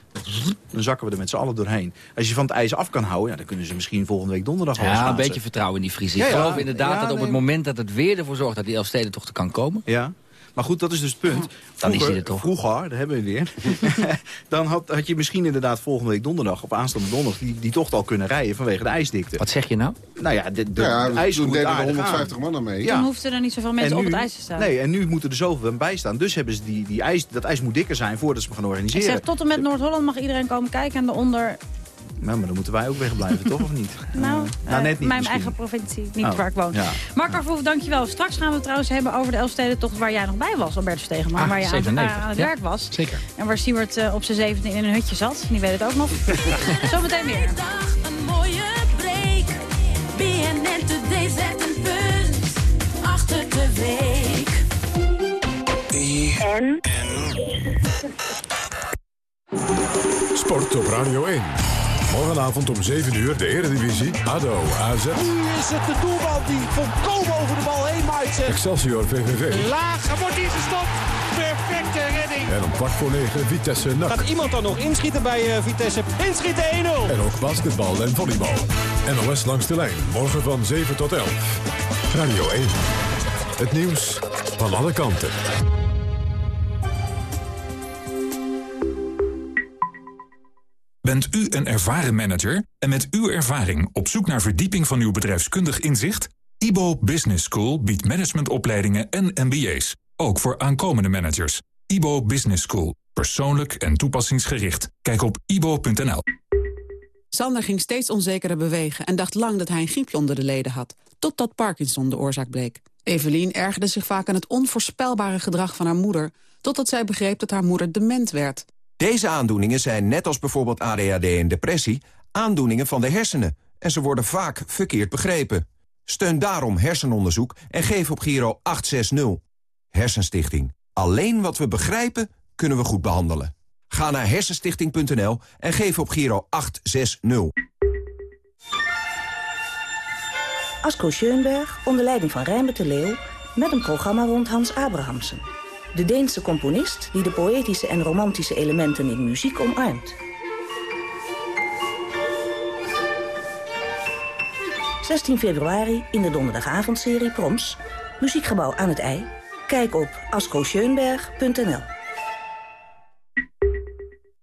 [SPEAKER 34] dan zakken we er met z'n allen doorheen. Als je van het ijs af kan houden, ja, dan kunnen ze misschien volgende week donderdag al
[SPEAKER 31] Ja, een beetje vertrouwen in die Friese. Ik
[SPEAKER 34] ja.
[SPEAKER 31] geloof inderdaad
[SPEAKER 34] Ja,
[SPEAKER 31] dat op
[SPEAKER 34] nee.
[SPEAKER 31] het moment dat het weer ervoor zorgt... dat die Elfstedentocht kan komen...
[SPEAKER 34] Ja. Maar goed, dat is dus het punt.
[SPEAKER 31] Dan is
[SPEAKER 34] Vroeger-
[SPEAKER 31] hij er toch.
[SPEAKER 34] Vroeger, daar hebben we weer. dan had, had je misschien inderdaad volgende week donderdag... of aanstaande donderdag die, die tocht al kunnen rijden vanwege de ijsdikte.
[SPEAKER 31] Wat zeg je nou?
[SPEAKER 34] Nou ja, de, de,
[SPEAKER 25] Ja,
[SPEAKER 34] de ijs
[SPEAKER 25] toen
[SPEAKER 34] moet
[SPEAKER 25] deden er
[SPEAKER 34] aardig
[SPEAKER 25] 150
[SPEAKER 34] aan.
[SPEAKER 25] mannen mee.
[SPEAKER 34] Ja.
[SPEAKER 22] Dan hoefden er niet zoveel mensen
[SPEAKER 34] En
[SPEAKER 22] op het ijs te staan.
[SPEAKER 34] Nee, en nu moeten er zoveel bij staan. Dus hebben ze die, die ijs, dat ijs moet dikker zijn voordat ze hem gaan
[SPEAKER 22] ik
[SPEAKER 34] organiseren.
[SPEAKER 22] zeg, tot en met Noord-Holland mag iedereen komen kijken. En daaronder,
[SPEAKER 34] Nou, maar dan moeten wij ook wegblijven, toch? Of niet?
[SPEAKER 22] nou,
[SPEAKER 34] nou,
[SPEAKER 22] eh,
[SPEAKER 34] net niet
[SPEAKER 22] mijn
[SPEAKER 34] misschien.
[SPEAKER 22] eigen provincie, niet
[SPEAKER 34] Oh,
[SPEAKER 22] waar ik woon.
[SPEAKER 34] ja.
[SPEAKER 22] Marco Verhoef, dankjewel. Straks gaan we het trouwens hebben over de Elfstedentocht waar jij nog bij was, Albertus Stegenman.
[SPEAKER 31] Ah,
[SPEAKER 22] waar je aan,
[SPEAKER 31] 97,
[SPEAKER 22] aan het
[SPEAKER 31] ja.
[SPEAKER 22] werk was.
[SPEAKER 31] Zeker.
[SPEAKER 22] En waar Siewert eh, op zijn zevende in een hutje zat. Die weet het ook nog. Zometeen meer.
[SPEAKER 24] Dag een mooie break. BNN Today zet een punt achter de week.
[SPEAKER 37] En?
[SPEAKER 6] Sport op Radio 1. Morgenavond om 7 uur de Eredivisie. ADO, AZ,
[SPEAKER 39] Nu is het de doelman die volkomen over de bal heen maait.
[SPEAKER 6] Excelsior, VVV.
[SPEAKER 39] Laag, wordt hier gestopt. Perfecte redding.
[SPEAKER 6] En om kwart voor 9 Vitesse NAC.
[SPEAKER 39] Gaat iemand dan nog inschieten bij eh, Vitesse? Inschieten 1-0.
[SPEAKER 6] En ook basketbal en volleybal. NOS langs de lijn. Morgen van 7 tot 11. Radio 1. Het nieuws van alle kanten.
[SPEAKER 40] Bent u een ervaren manager en met uw ervaring op zoek naar verdieping van uw bedrijfskundig inzicht? IBO Business School biedt managementopleidingen en MBA's, ook voor aankomende managers. IBO Business School, persoonlijk en toepassingsgericht. Kijk op ibo.nl.
[SPEAKER 41] Sander ging steeds onzekerder bewegen en dacht lang dat hij een griepje onder de leden had. Totdat Parkinson de oorzaak bleek. Evelien ergerde zich vaak aan het onvoorspelbare gedrag van haar moeder... totdat zij begreep dat haar moeder dement werd.
[SPEAKER 42] Deze aandoeningen zijn, net als bijvoorbeeld ADHD en depressie... aandoeningen van de hersenen en ze worden vaak verkeerd begrepen. Steun daarom hersenonderzoek en geef op Giro 860. Hersenstichting. Alleen wat we begrijpen, kunnen we goed behandelen. Ga naar hersenstichting.nl en geef op Giro 860.
[SPEAKER 43] Asko Schoenberg onder leiding van Rijnbert de Leeuw... met een programma rond Hans Abrahamsen. De Deense componist die de poëtische en romantische elementen in muziek omarmt. 16 februari in de donderdagavondserie Proms. Muziekgebouw aan het IJ. Kijk op ascoscheunberg.nl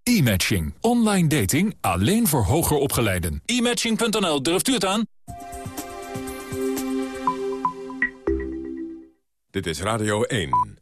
[SPEAKER 6] E-matching. Online dating alleen voor hoger opgeleiden. E-matching.nl, durft u het aan?
[SPEAKER 44] Dit is Radio 1.